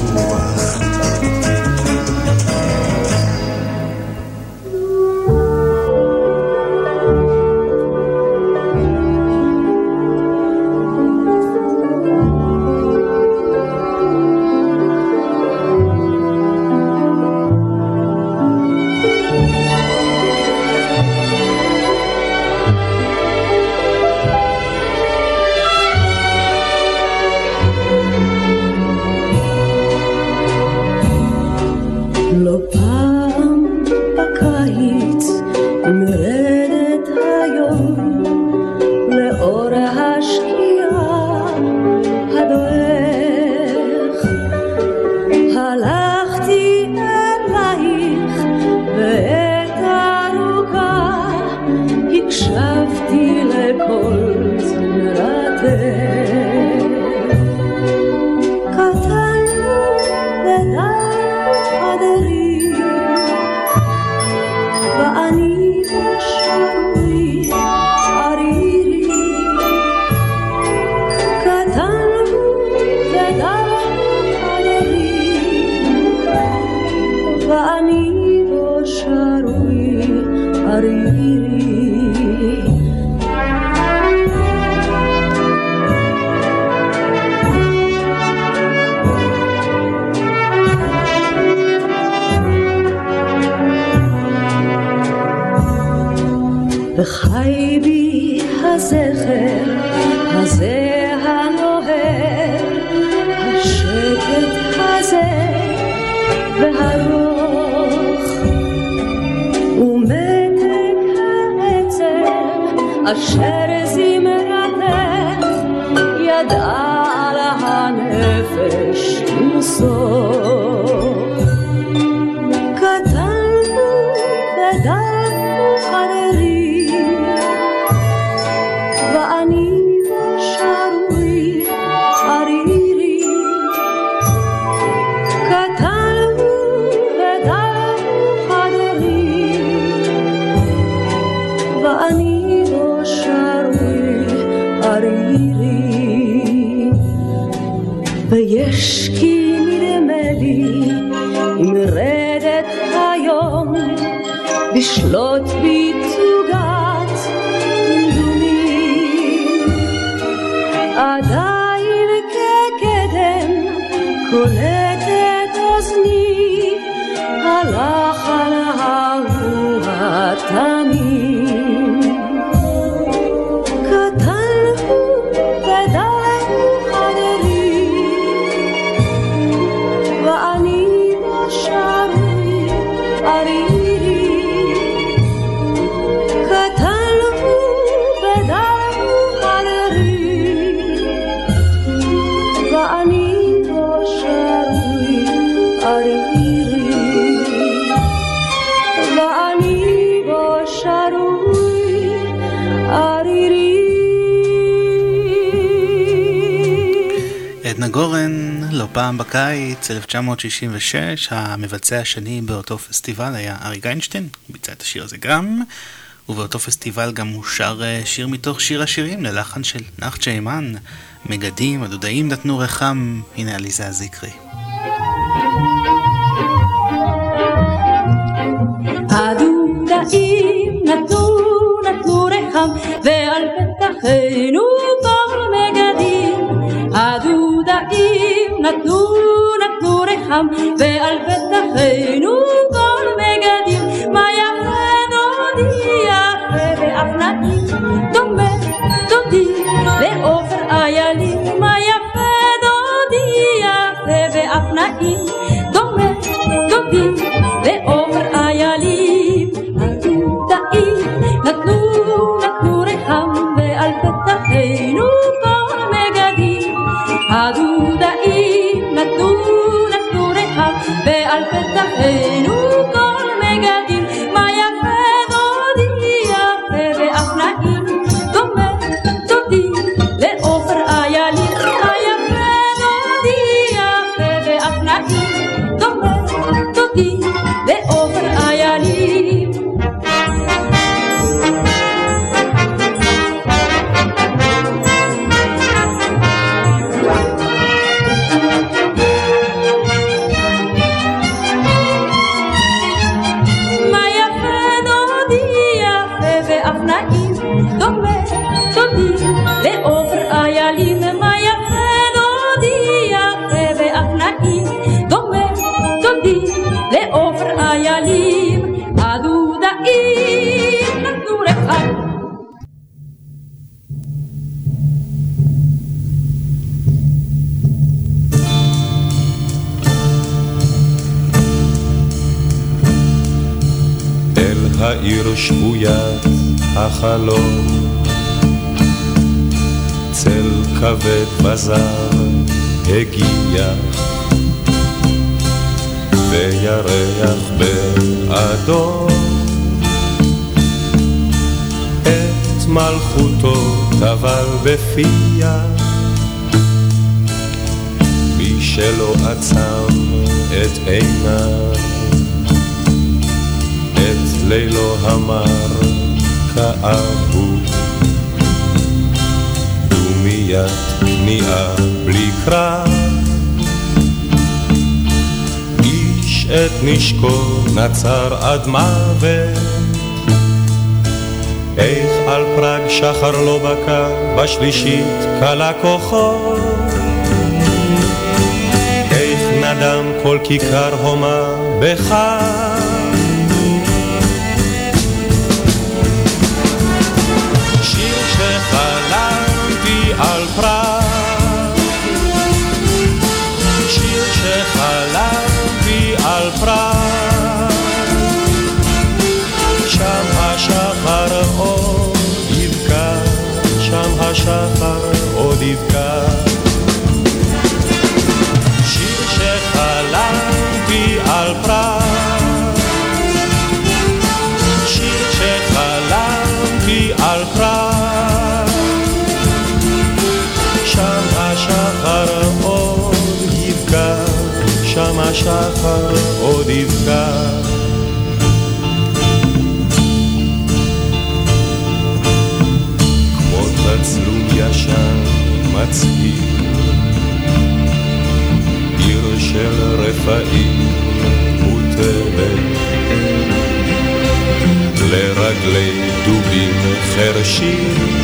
גורן, לא פעם בקיץ, 1966, המבצע השני באותו פסטיבל היה אריק איינשטיין, ביצע את השיר הזה גם, ובאותו פסטיבל גם הוא שר אה, שיר מתוך שיר השירים ללחן של נחצ'ה אימן, מגדים, הדודאים נתנו רחם, הנה עליזה הזיקרי. הדודאים נתנו רחם, ועל החלום צל כבד בזר הגיע וירח באדום את מלכותו טבל בפיה מי שלא עצם את עיניו. את לילו המר כאבו ומיד כניעה בלי קרב איש את נשקו נצר עד מוות. איך על פראג שחר לא בקע בשלישית כלה כוחו. איך נדם כל כיכר הומה בחג עוד יבקע שם השחר עוד יבקע. שיר שחלמתי על פראג. שיר שחלמתי על פראג. שם השחר עוד יבקע. שם השחר עוד יבקע שם מצהיר, עיר של רפאים מוטלת, לרגלי דובים חרשים,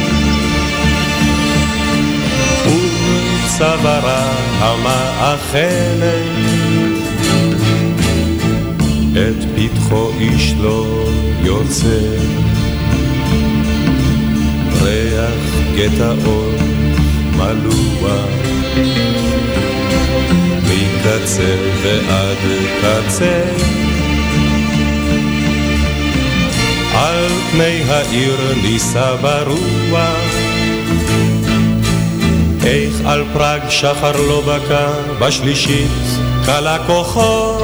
צווארה המאכלת, את פתחו איש לא יוצא. ריח גטאות מלוח מקצה ועד קצה. על פני העיר נישא ברוח. איך על פראג שחר לא בקע בשלישית כלה כוחו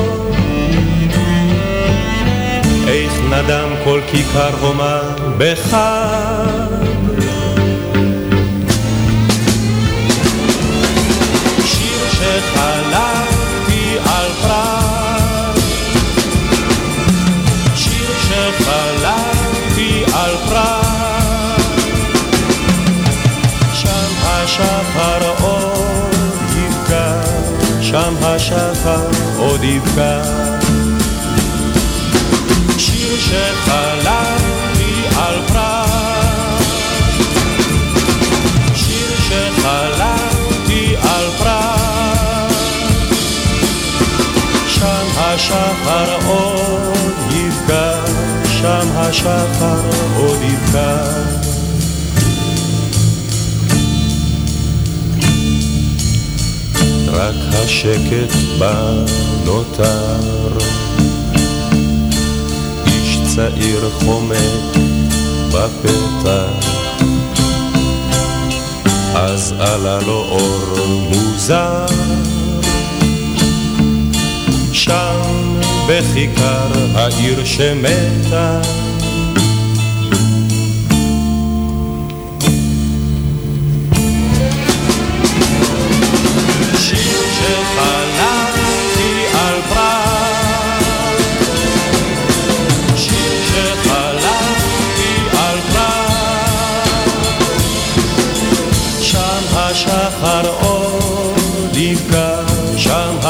איך נדם כל כיכר הומה בחג יבקע שיר שחלמתי על פראג. שיר שחלמתי על פראג. שם השחר עוד יבקע שם השחר עוד יבקע השקט בה נותר איש צעיר חומק בפתח. אז עלה לו אור מוזר. שם בכיכר העיר שמתה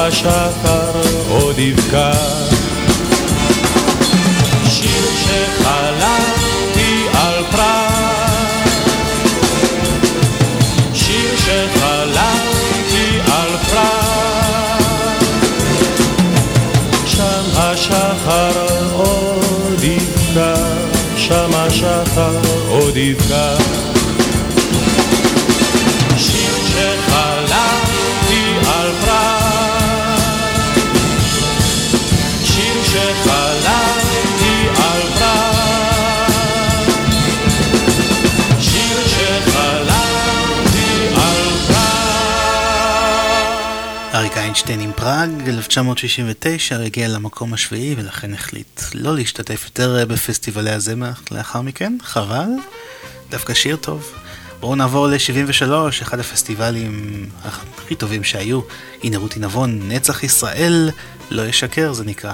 השחר עוד יבקע. שיר שחלמתי על פראג. שיר שחלמתי על פראג. שם השחר עוד יבקע שם השחר עוד יבקע איינשטיין עם פראג, 1969, הגיע למקום השביעי ולכן החליט לא להשתתף יותר בפסטיבלי הזמר לאחר מכן, חבל, דווקא שיר טוב. בואו נעבור ל-73, אחד הפסטיבלים הכי טובים שהיו, הנה רותי נבון, נצח ישראל, לא ישקר זה נקרא.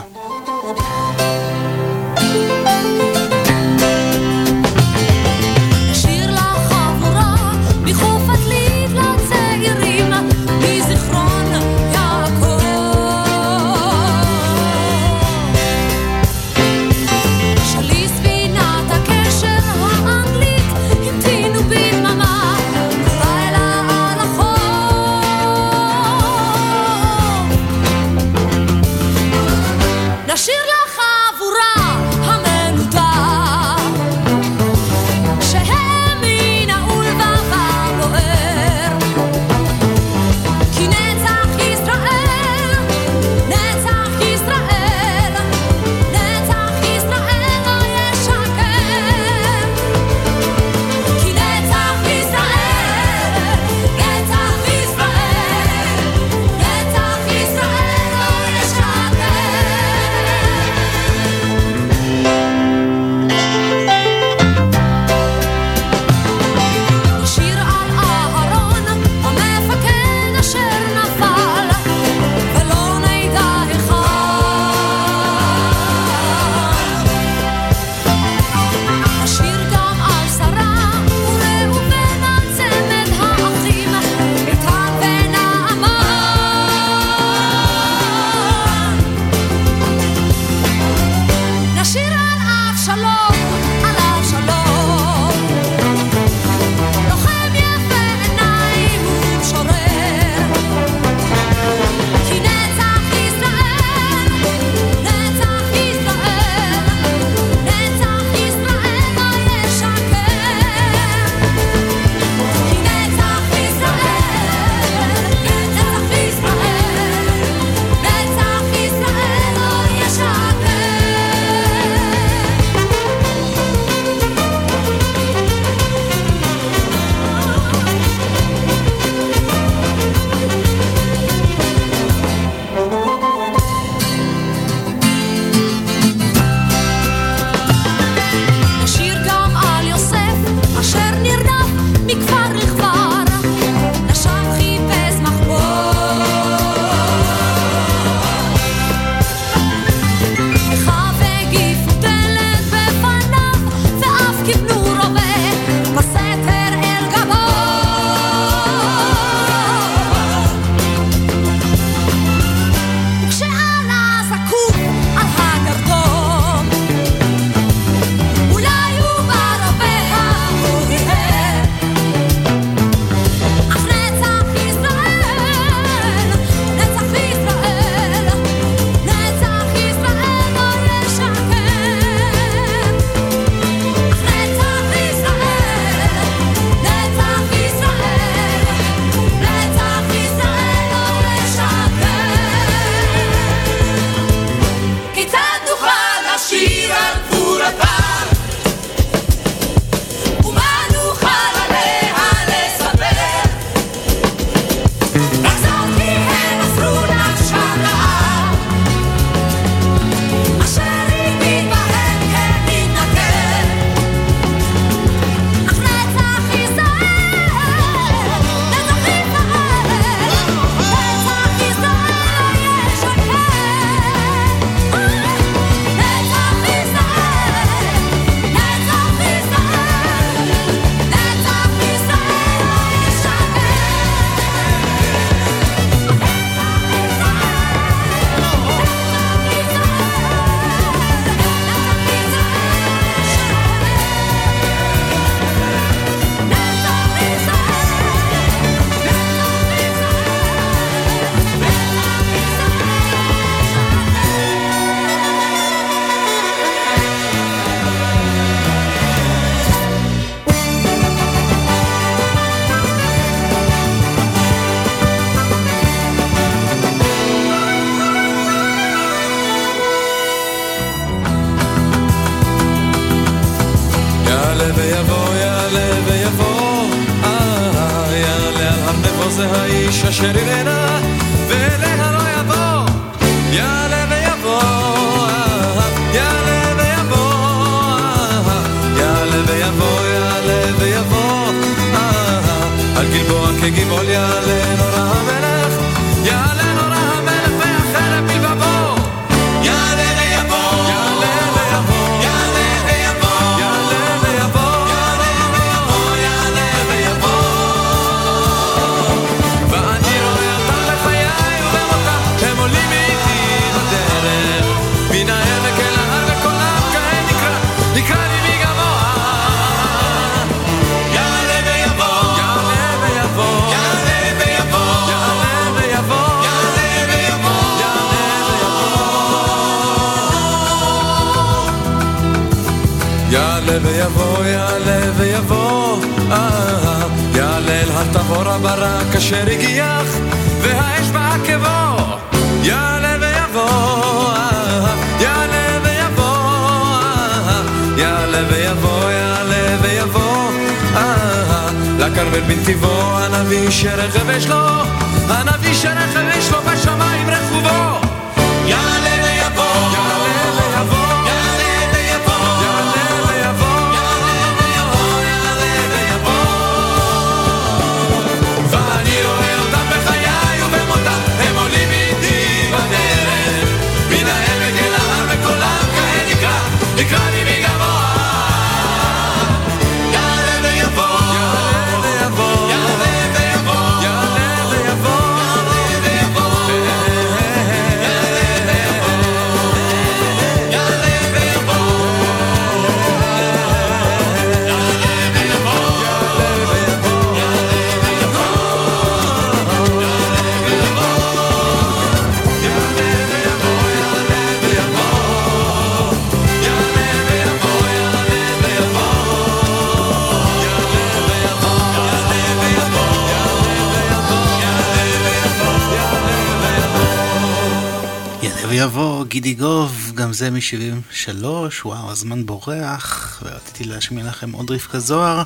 ויבוא, גידי גוב, גם זה מ-73, וואו, הזמן בורח, ורציתי להשמיע לכם עוד רבקה זוהר,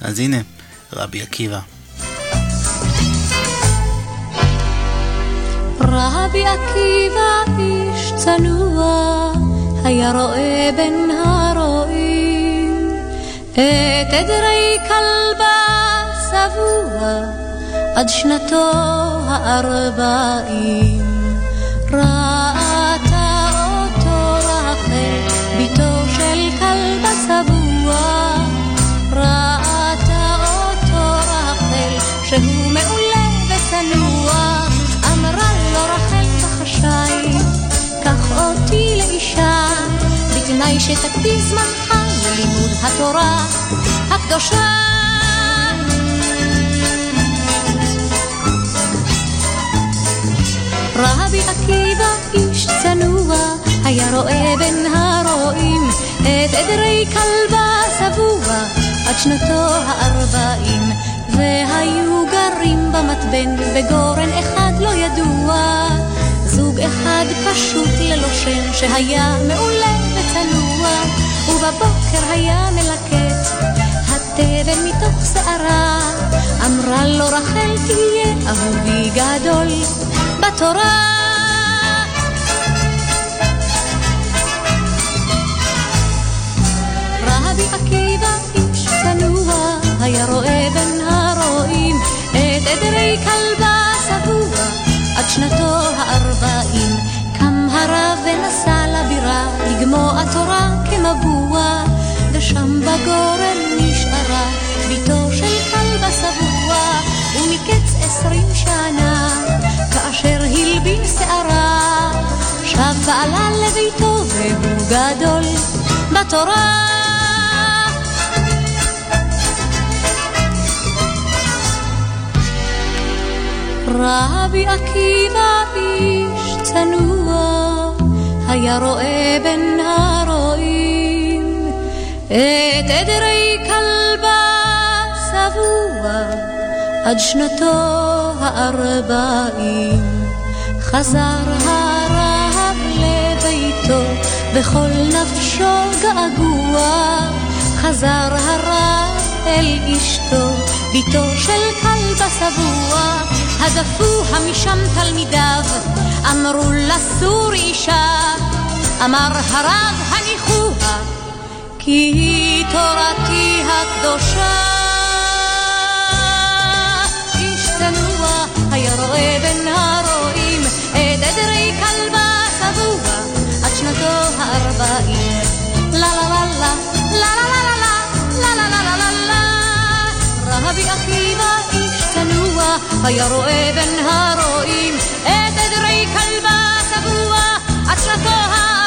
אז הנה, רבי עקיבא. רבי עקיבא איש צנוע, היה רואה בין הרועים את עדרי כלבה שבוע עד שנתו הארבעים. בתנאי שתקדיש זמנך ללימוד התורה הקדושה. רבי עקיבא איש צנוע, היה רואה בין הרועים את עדרי כלבה שבוע עד שנתו הארבעים, והיו גרים במתבן בגורן אחד לא ידוע, זוג אחד פשוט ללא שם שהיה מעולה ובבוקר היה מלקט התבן מתוך שערה, אמרה לו רחל תהיה אהובי גדול בתורה. רבי עקיבא עשרים שנה כאשר הלבין שערה, שב בעלה לביתו והוא גדול בתורה. רבי עקיבא איש צנוע, היה רואה בין הרועים את עדרי כלבה עד שנתו הארבעים. חזר הרב לביתו וכל נפשו געגוע, חזר הרב אל אשתו, ביתו של כלבה השבוע, הדפוה משם תלמידיו, אמרו לסור אישה, אמר הרב הניחוה, כי היא תורתי הקדושה. רואה בין הרועים את עדרי כלבה צבוע עד שנתו הארבעים. לה לה לה לה לה לה לה לה לה לה לה לה לה רבי עקיבא איש צנוע היה רואה בין הרועים את עדרי כלבה צבוע עד שנתו הארבעים.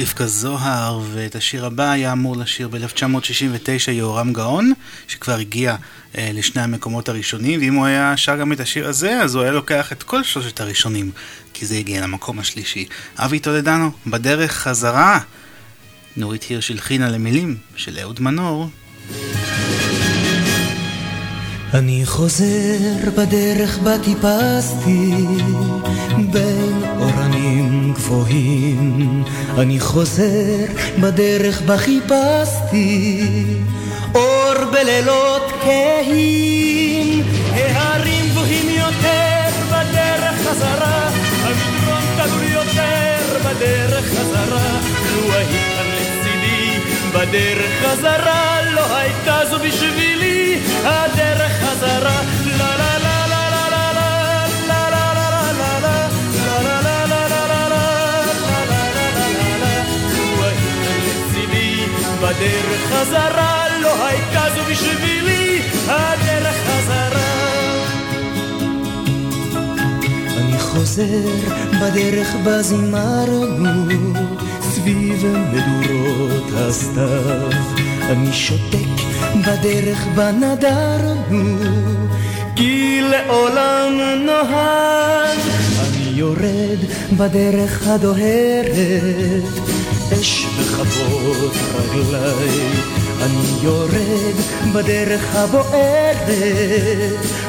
רבקה זוהר, ואת השיר הבא היה אמור לשיר ב-1969 יהורם גאון, שכבר הגיע אה, לשני המקומות הראשונים, ואם הוא היה שר גם את השיר הזה, אז הוא היה לוקח את כל שלושת הראשונים, כי זה הגיע למקום השלישי. אבי טולדנו, בדרך חזרה. נורית הירש הלחינה למילים של אהוד מנור. אני חוזר בדרך בה טיפסתי בין אורנים גבוהים. אני חוזר בדרך בה חיפשתי אור בלילות כהים. ההרים גבוהים יותר בדרך חזרה המדרון תלול יותר בדרך חזרה. לו היית לצידי בדרך חזרה לא הייתה זו בשבילי הדרך חזרה בדרך חזרה לא הייתה זו בשבילי הדרך חזרה. אני חוזר בדרך בה זימרנו סביב מדורות הסתיו. אני שותק בדרך בה נדרנו כי לעולם נוהג. אני יורד בדרך הדוהרת אש בכבות רגליי אני יורד בדרך הבוערת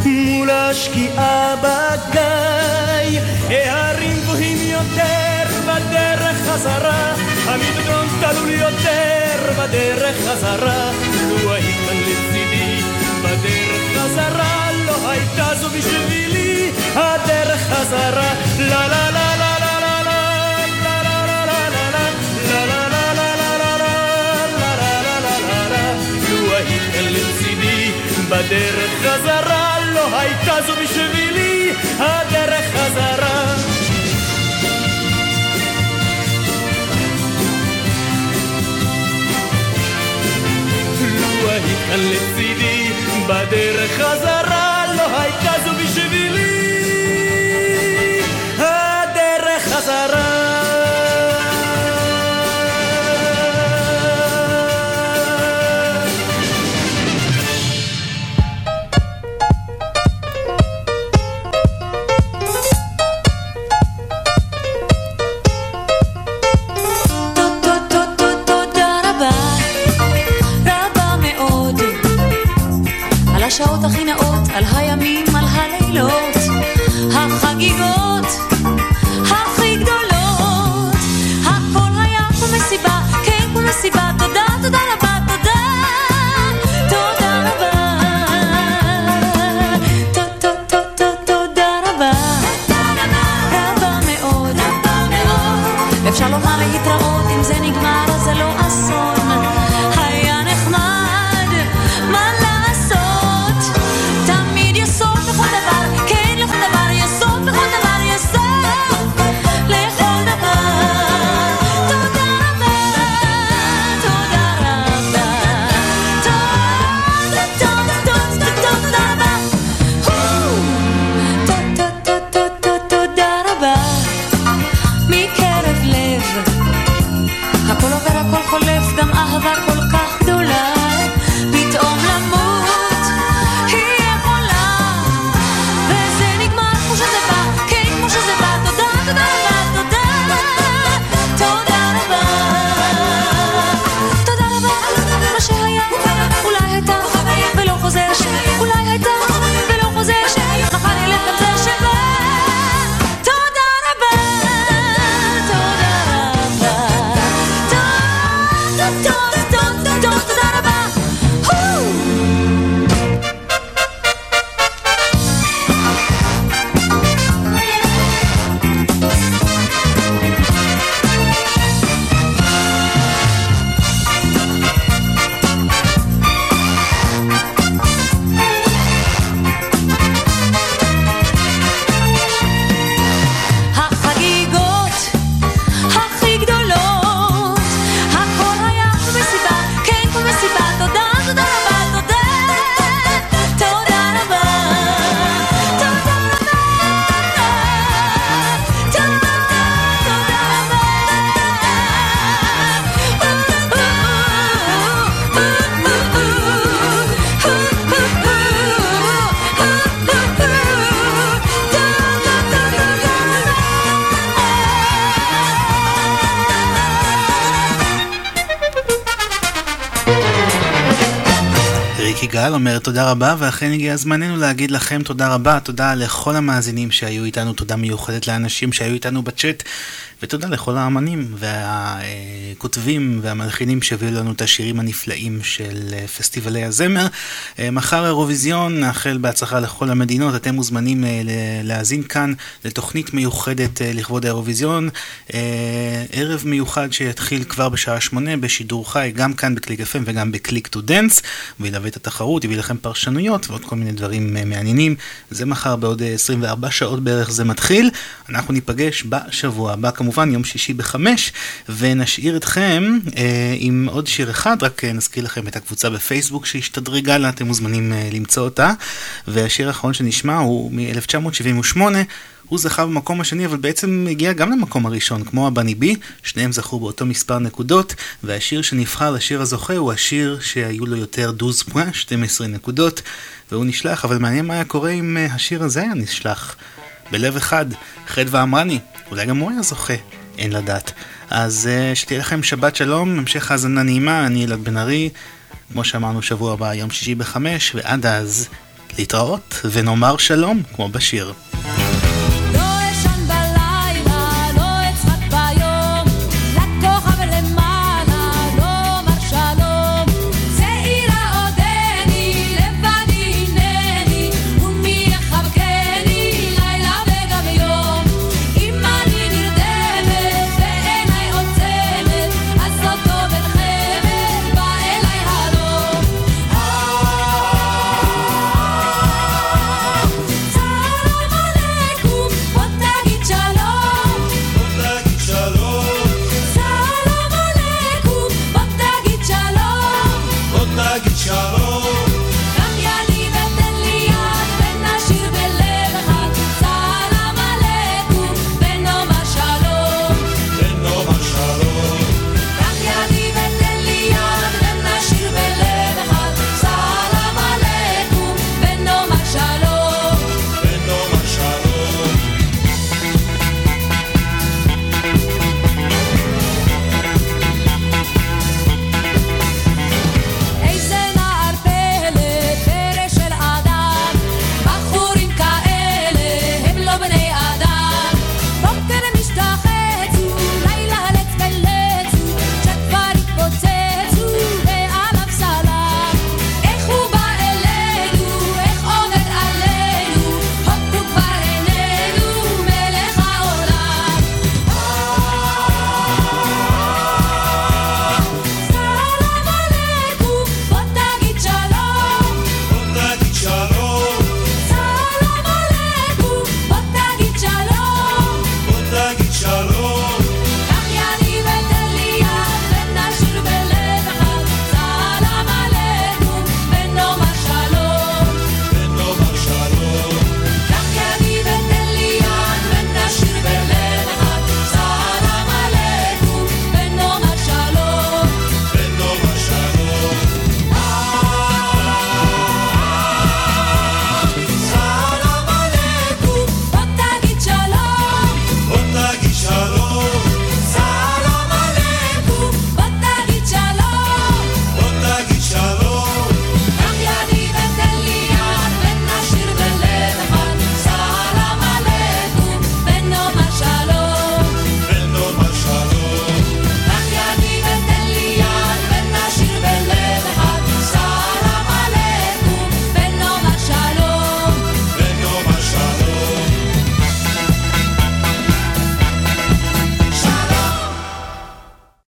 מול השקיעה בגיא. ההרים גבוהים יותר בדרך חזרה. המדרון תלול יותר בדרך חזרה. לו היית כאן לצידי בדרך חזרה. לא הייתה זו בשבילי הדרך חזרה. לה לה לה בדרך חזרה לא הייתה זו בשבילי הדרך חזרה. לו היית כאן לצידי בדרך חזרה לא הייתה זו בשבילי תודה רבה, ואכן הגיע זמננו להגיד לכם תודה רבה, תודה לכל המאזינים שהיו איתנו, תודה מיוחדת לאנשים שהיו איתנו בצ'אט. ותודה לכל האמנים והכותבים והמלחינים שהביאו לנו את השירים הנפלאים של אה, פסטיבלי הזמר. אה, מחר אירוויזיון, נאחל בהצלחה לכל המדינות. אתם מוזמנים אה, להאזין כאן לתוכנית מיוחדת לכבוד האירוויזיון. ערב מיוחד שיתחיל כבר בשעה שמונה בשידור חי, גם כאן בקליק FM וגם ב Click To Dance, וילווה את התחרות, יביא לכם פרשנויות ועוד כל מיני דברים מעניינים. זה מחר בעוד 24 שעות בערך זה מתחיל. אנחנו ניפגש בשבוע הבא כמובן. כמובן יום שישי בחמש, ונשאיר אתכם אה, עם עוד שיר אחד, רק אה, נזכיר לכם את הקבוצה בפייסבוק שהשתדרגה לה, אתם מוזמנים אה, למצוא אותה, והשיר האחרון שנשמע הוא מ-1978. הוא זכה במקום השני, אבל בעצם הגיע גם למקום הראשון, כמו הבני בי, שניהם זכו באותו מספר נקודות, והשיר שנבחר לשיר הזוכה הוא השיר שהיו לו יותר דוז פואה, 12 נקודות, והוא נשלח, אבל מעניין מה היה קורה אם אה, השיר הזה היה נשלח. בלב אחד, חדווה אמרני, אולי גם הוא היה זוכה, אין לדעת. אז uh, שתהיה לכם שבת שלום, המשך האזנה נעימה, אני אלעד בן ארי, כמו שאמרנו שבוע הבא, יום שישי בחמש, ועד אז, להתראות ונאמר שלום, כמו בשיר.